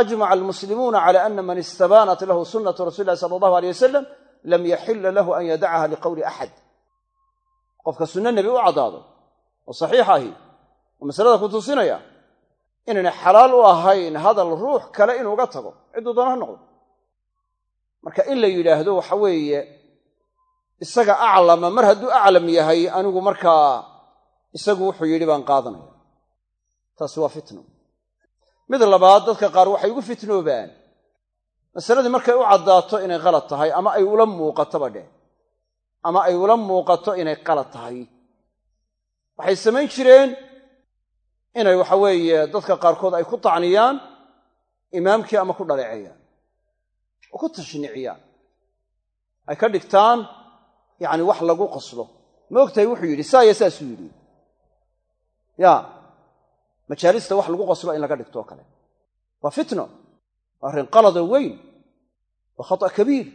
ajmaca almuslimuuna cala ana man istabaanat lahu sunnatu rasuli illahi sala allahu aleyh wasalam lam yaxila lahu an yadacaha liqowli axad qofka sunno nebi u caddaado oo saxiix ahi oo masalada ku tusinaya inaynay xalaal u ahayn hadal ruux kale inuuga tago cidduu doona ha noqdo marka in la yidhaahdo waxa weeye isaga aclama mar hadduu aclam yahay anigu markaa isagu wuxuu yidhi baan qaadanaya taasi waa fitno mid labaad dadka qaar waxay ugu fitnoobaan. Masaladii markay u caddaato inay qalad tahay ama ay ula muuqatoba dheh ama ay ula muuqato inay qalad tahay. Waxay samayn jireen inay waxa weeye dadka qaarkood ay ku tacniyaan imaamkii ama ku dhaleeceeyaan oo ku tashniiciyaan. Ay ka dhigtaan yacni wax lagu qoslo. Ma ogtahay wuxuu yidhi saaya saasuu yidhi. Ya majaalista wax lagu qoslo in laga dhigto oo kale. Waa fitno waa arrin qaladoo weyn waa khata' kabiir.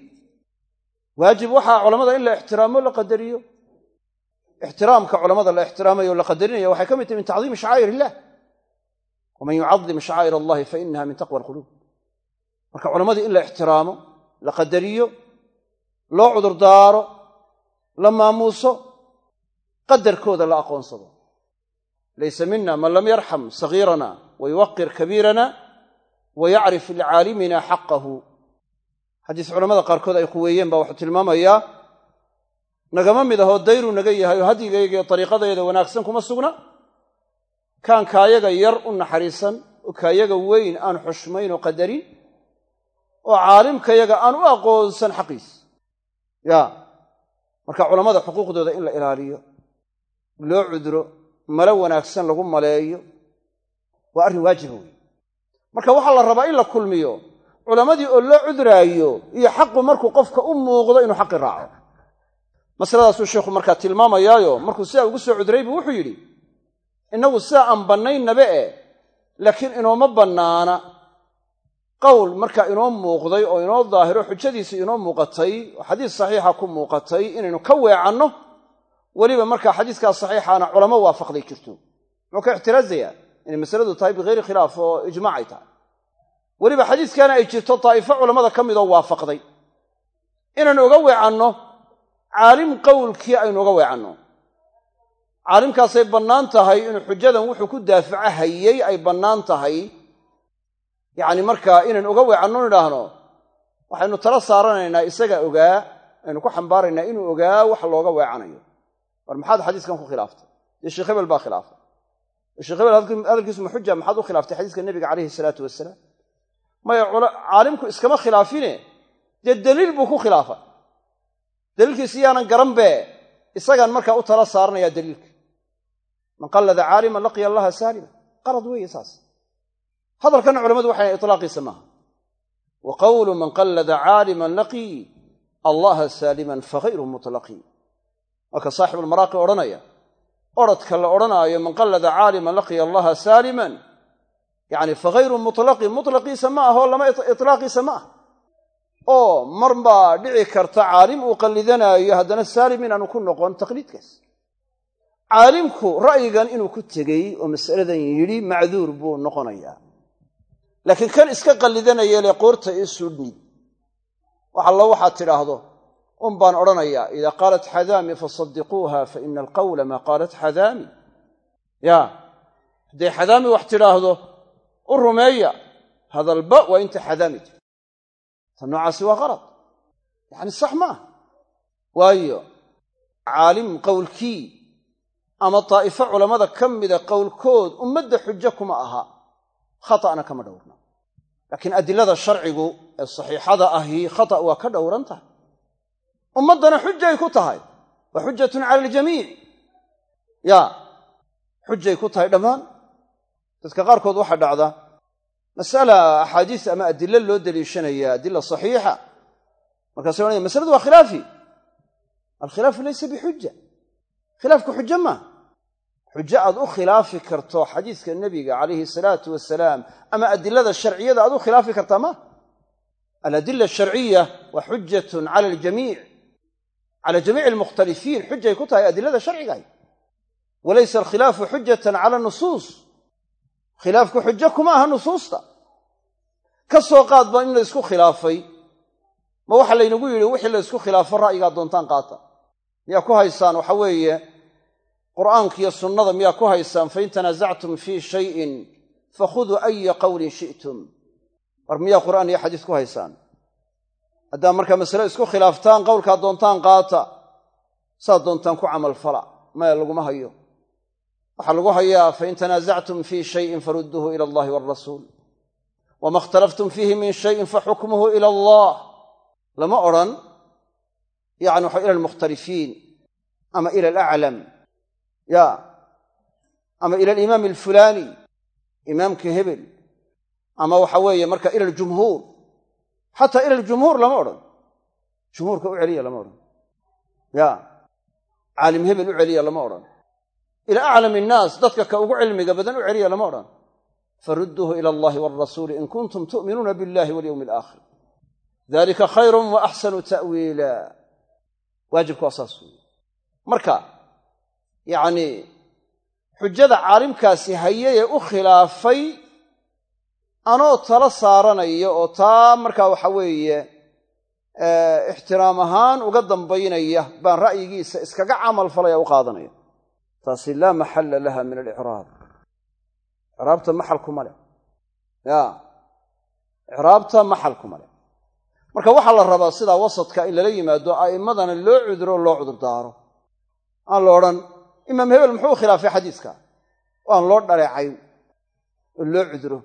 Waajib waxaa culammada in la ixtiraamo la qadariyo. Ixtiraamka culammada la ixtiraamayo o la qadarinaya waxay ka mid tahay min tacdiimi shacaa'ir illah. Waman yucadim shacaa'ir allahi fa inaha min taqwa alquluub marka culammadii in la ixtiraamo la qadariyo loo cudurdaaro la maamuuso qadarkooda la aqoonsado laysa mina man lam yarxam sagiirana wa yuwaqir kabiirana wa yacrif licaalimina xaqahu xadiis culamada qaarkood ay quweeyeen baa wuxuu tilmaamayaa nagama mid ahoo dayruu naga yahay oo hadyigayga dariiqadayda wanaagsan kuma sugna kaan kaayaga yar u naxariisan oo kaayaga weyn aan xushmayn oo qadarin oo caalimkayaga aan u aqoonsan xaqiis ya marka culammada xuquuqdooda in la ilaaliyo loo cudro malo wanaagsan lagu maleeyo waa arrin waajiba wey marka waxaa la rabaa in la kulmiyo culammadii oo loo cudraayo iyo xaqu markuu qofka u muuqdo inuu xaqi raaco. Masaladaasuu sheikhu markaa tilmaamayaayo markuu sidaa ugu soo cudray buu wuxuu yidhi innagu sidaa aan bannaynnabe e laakiin inooma bannaana. Qowl markaa inoo muuqday oo inoo daahiro xujadiisi inoo muuqatay oo xadiis saxiixa ku muuqatay inaynu ka weecanno weliba markaa xadiiskaa saxiixaana culamo waafaqday jirto muxuu ka ixtiraazayaa inay masaladu tahay bikayri khilaaf oo ijmaac ay tahay. Weliba xadiiskaana ay jirto daa'ifo culammada ka midoo waafaqday. Inaynu uga weecanno caalim qowlkii aynu uga weecanno. Caalimkaasay bannaan tahay inuu xujadan wuxuu ku daafaco hayey ay bannaan tahay. Yacni markaa inaynu uga weecanno idhaahno waxaynu tala saaranaynaa isaga ogaa aynu ku xambaaraynaa inuu ogaa wax looga weecanayo war maxaad xadiiskan ku khilaaftay dee sheekh hebel baa khilaafay sheekh hebel hadalkiisu ma maxaad u khilaaftay xadiiska nebiga calayhi salaatu wasalaam maya caalimku iskama khilaafine dee daliil buu ku khilaafay daliilkiisi yaanan garanbe isagaan markaa u tala saaranayaa daliilka man qallada caaliman laqiya allaha saalima qalad weeye saas. Hadalkanna culamadu waxay itlaaqiisa maaha wa qawlu man qallada caaliman laqii allaha saaliman fagayru mutlaqii waa ka saaxibulmaraaqi odhanaya orodka la odhanaayo man qallada caaliman laqiya allaha saaliman yacni fagayru mutlaqin mutlaqiisa ma ahoo lama itlaaqiisa ma ah oo mar baa dhici karta caalim uu qallidanaayo haddana saalim inaanu ku noqon taqliidkaas. Caalimku ra'yigan inuu ku tegey oo masaladan yidhi macduur buu noqonayaa. Laakiin kan iska qallidanaya le qoorta ii sudhnid wax waxaad tidhaahdo un baan odhanayaa idaa qaalat xadaami fasadiquuha fa ina alqawla maa qaalat xadaami ya hadday xadaami wax tidhaahdo u rumeeya hadalba waa inta xadaami tir tan noocaasi waa qalad yacni sax ma ah waayo caalim qowlkii ama daa'ifo culammada ka mida qowlkood ummadda xujo kuma aha. Khata'na kama dhowrna. Laakiin adilada sharcigu ee saxiixada ahi khata' waa ka dhowran tahay ummaddana xujay ku tahay. Wa xujatun cala aljamiic ya xujay ku tahay dhammaan dadka qaarkood waxaa dhacda masala axaadiis ama adilo loo daliishanaya adila saxiixa. Markaasa odhanaya masaladu waa khilaafi. Alkhilaafu laysa bixuja khilaafku xujo maa xujo aad u khilaafi karto xadiiska nebiga calayhi salaatu wasalaam ama adilada sharciyada aad u khilaafi kartaa ma? Aladila asharciya waa xujatun cala aljamiic cala jamiici almukhtalifiin xujay ku tahay adilada sharcigaah walaysa alkhilaafu xujatan cala nusuus khilaafku xujo kuma aha nusuusta ka soo qaad ba in la ysku khilaafay ma waxa laynagu yidhi wixii la ysku khilaafo ra'yigaa doontaan qaata miyaa ku haysaan waxa weeye qur'aanka iyo sunnada miyaa ku haysaan fain tanaasactum fii shayin fakhuduu aya qawlin shi'tum war miyaa qur'aan iyo xadiis ku haysaan haddaa markaa masale isku khilaaftaan qowlkaa doontaan qaata. Saad doontaan ku camalfala maya laguma hayo. Waxaa lagu hayaa fain tanaasactum fii shayin farudduuhu ila allahi waalrasuul wama ikhtalaftum fiihi min shayin faxukmuhu ila allah. Lama odhan yani waxa ila almukhtalifiin ama ila alaclam ya ama ila alimaam alfulaani imaamka hebel. Ama waxa weeye marka ila aljumhuur xataa ila aljumhuur lama odhan. Jumhuurka u celiya lama odhan. Ya. Caalim hebel u celiya lama odhan. Ila aclam innaas dadka ka ugu cilmiga badan u celiya lama odhan. Farudduuhu ila allahi waalrasuuli in kuntum tu'minuuna billahi walyowmi alaakhir dalika khayrun wa axsanu ta'wiila. Waajibku waa saas. Weeye marka yacnii xujada caalimkaasi hayayee u khilaafay anoo tala saaranaya oo taa markaa waxa weeye ixtiraam ahaan uga dambaynaya baan ra'yigiisa iskaga camal falaya u qaadanaya. Taasi laa maxalla laha min alicraab. Icraabta maxal kuma leh. Ya icraabta maxal kuma leh. Marka waxaa la rabaa sidaa wasadka in lala yimaado a'immadana loo cuduro loo cudurdaaro. Aan la odhan imaam hebel muxuu khilaafay xadiiska? Oo aan loo dhaleecayn oo loo cuduro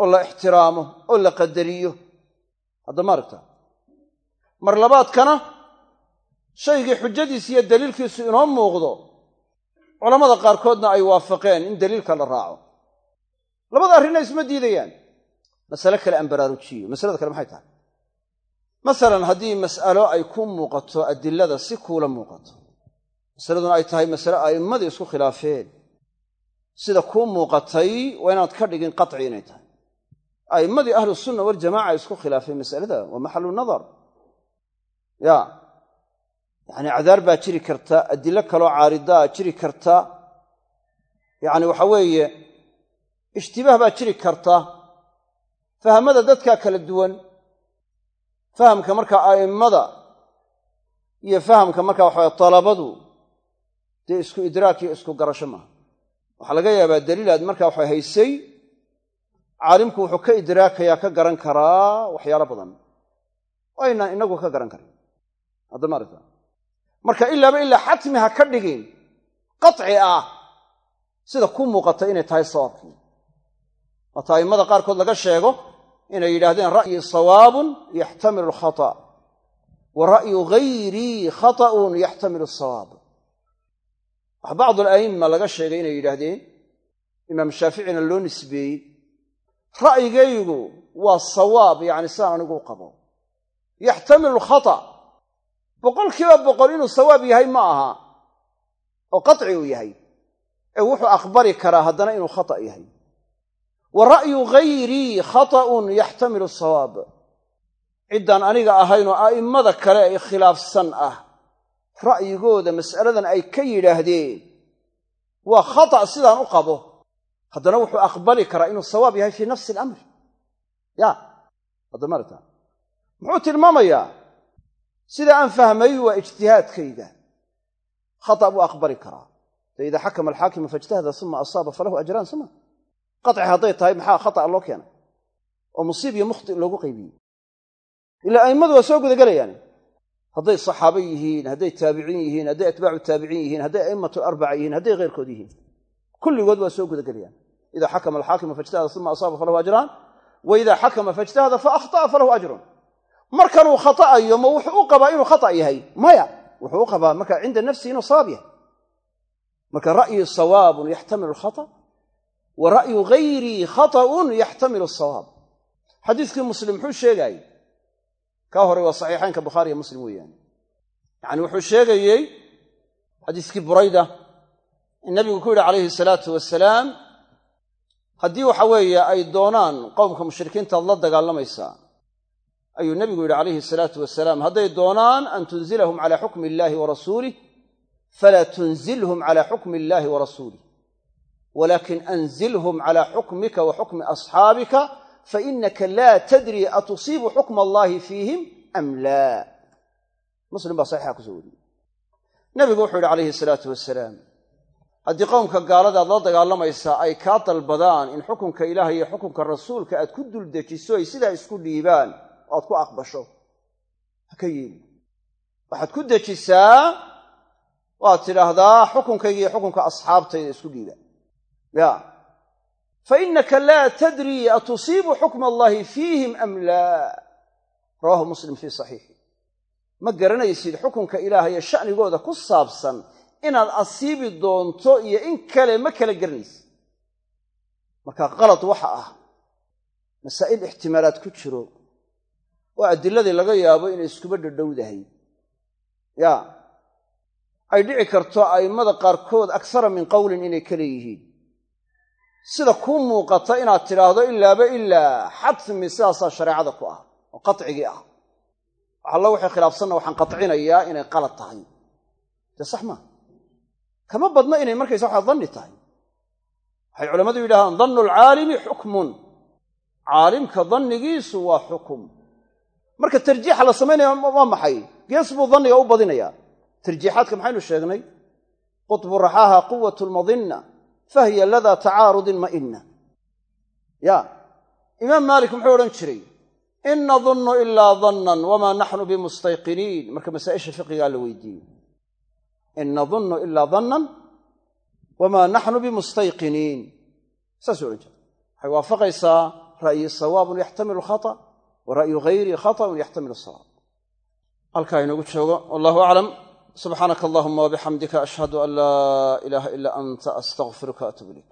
oo la ixtiraamo oo la qadariyo. Hadda ma aragta mar labaadkana shaygii xujadiisi iyo daliilkiisu inoo muuqdo culammada qaarkoodna ay waafaqeen in daliilka la raaco. Labada arrinna isma diidayaan. Masale kale aan baraarujiyo masalada kale maxay tahay? Masalan haddii mas'alo ay ku muuqato adilada si kuula muuqato masaladuna ay tahay masale a'immadii isku khilaafeen. Sida kuu muuqatay waa inaad ka dhigin qaci inay tahay a'immadii ahlu sunna waljamaca isku khilaafeen masalada waa maxalu nadar. Ya. Yacni cadaar baa jiri karta adilo kaloo caaridaa jiri karta. Yacni waxa weeye ishtibaah baa jiri karta. Fahamada dadkaa kala duwan fahamka markaa a'immada iyo fahamka markaa waxaweye dalabadu dee isku idraak iyo isku garasho maaha. Waxaa laga yaabaa daliil aad markaa waxa haysay caalimku wuxuu ka idraakayaa ka garan karaa waxyaalo badan. Oo aynaan inagu ka garan karin. Haddama aragta. Marka ilaaba ilaa xatmi ha ka dhigin. Qaci ah. Sida ku muuqata inay tahay sawaabkii waata a'immada qaarkood laga sheego inay yidhaahdeen ra'yi sawaabun yaxtamilu alkhata. Wa ra'yu gayrii khata'un yaxtamilu asawaab wax bacdu ala'imma laga sheegay inay yidhaahdeen imaam shaaficina loo nisbeeyey ra'yigaygu waa sawaab yacni sidaan anigu qabo. Yaxtamilu alkhata. Boqolkiiba boqol inuu sawaab yahay ma aha oo qaci uu yahay. Ee wuxuu aqbali karaa haddana inuu khata yahay. Wa ra'yu gayrii khata'un yaxtamilu asawaab ciddaan aniga ahaynoo a'immada kale ee khilaafsan ah ra'yigooda mas'aladan ay ka yidhaahdeen waa khata' sidaan u qabo haddana wuxuu aqbali karaa inuu sawaab yahay fii nafsi alamri. Ya haddamaarta muxuu tilmaamayaa sida aan fahmay waa ijtihaadkayga khata buu aqbali karaa. De idaa xakama alxaakimu faijtahada uma asaaba falahu ajraan suma qaci hadday tahay maxaa khata'a loo keenay? Oo musiib iyo mukhti loogu qaybiyey. Ilaa a'immadu waa soo gudagelayaan. Hadday saxaabo yihiin hadday taabiciin yihiin hadday atbaacu taabiciin yihiin hadday a'immatu arbaca yihiin hadday keyrkood yihiin kulligood waa soo gudagelayaan idaa xakama alxaakimu faijtahada uma asaaba falahu ajraan wa idaa xakama faijtahada fa akhta'a falahu ajrun. Markanuu khata'ayo ma wuxuu u qabaa inuu khata' yahay? Maya wuxuu u qabaa marka cinda nafsihi inuu sawaab yahay. Marka ra'yi sawaabun yaxtamilu alkhata wa ra'yu gayrii khata'un yaxtamilu asawaab xadiiskii muslim muxuu sheegaayey kaa hore waa saxiixaynka bukhaariiyo muslim weeyaane yacani wuxuu sheegayey xadiiskii burayda nabigu ku yidhi calayhi salaatu wasalaam haddii waxa weeye ay doonaan qowmka mushrikiintaad la dagaalamaysaa ayuu nebigu yidhi calayhi salaatu wasalaam hadday doonaan an tunzilahum calaa xukmi illaahi wa rasuulih falaa tunzilhum calaa xukmi illaahi wa rasuulih walaakin anzilhum calaa xukmika wa xukmi asxaabika fainaka laa tadri atusiibu xukma allaahi fiihim am laa. Muslim baa saxiixa kuso wariyey. Nebigu wuxuu yidhi calayhi salaatu wasalaam haddii qowmka gaalada aad la dagaalamaysaa ay kaa dalbadaan in xukunka ilaah iyo xukunka rasuulka aad ku duldejiso ay sidaa isku dhiibaan oo aad ku aqbasho ha ka yeeli. Waxaad ku dejisaa waad tidhaahdaa xukunkayga iyo xukunka asxaabtayda isku dhiiba. Ya. Fa innaka laa tadrii atusiibu xukma allahi fiihim am laa rawahu muslim fii saxiixi ma garanaysid xukunka ilaahay ee sha'nigooda ku saabsan inaad asiibi doonto iyo in kale ma kala garanaysid marka qalad waxa ah masaa'il ixtimaalaad ku jiro oo adiladii laga yaabo inay iskuba dhadhowdahay. Ya ay dhici karto a'immada qaarkood aksara min qowlin inay ka leeyihiin. Sida kuu muuqata inaad tidhaahdo ilaaba ilaa xatmi sidaasaa shareecada ku ah oo qatcigii ah. Waxallo waxay khilaafsanna waxaan qatcinayaa inay qalad tahay. Dee sax maa kama badna inay markaysa waxa danni tahay. Waxay culammadu yidhahdaan dannu alcaalimi xukmun. Caalimka dannigiisu waa xukum. Marka tarjiixa la samaynaya waa maxay? Gees buu danniga u badinayaa. Tarjiixaadka maxaynu sheegnay? Qutbu raxaaha quwat lmadinna fahiya ladaa tacaarudin ma'inna ya imaam maalik muxuu odhan jiray in nadunnu ilaa dannan wamaa naxnu bimustayqiniin marka masaa'isha fiqigaa la weydiiyey in nadunnu ilaa dannan wamaa naxnu bimustayqiniin saasuu odhan jiray waxay waafaqaysaa ra'yi sawaabun yaxtamilu khata wa ra'yu hayri khata'un yaxtamilu sawaab halkaa inoogu joogo wallahu aclam subxaanaka allahuma wabixamdika ashhadu an laa ilaaha ilaa anta astaqfiruka atuub ilayk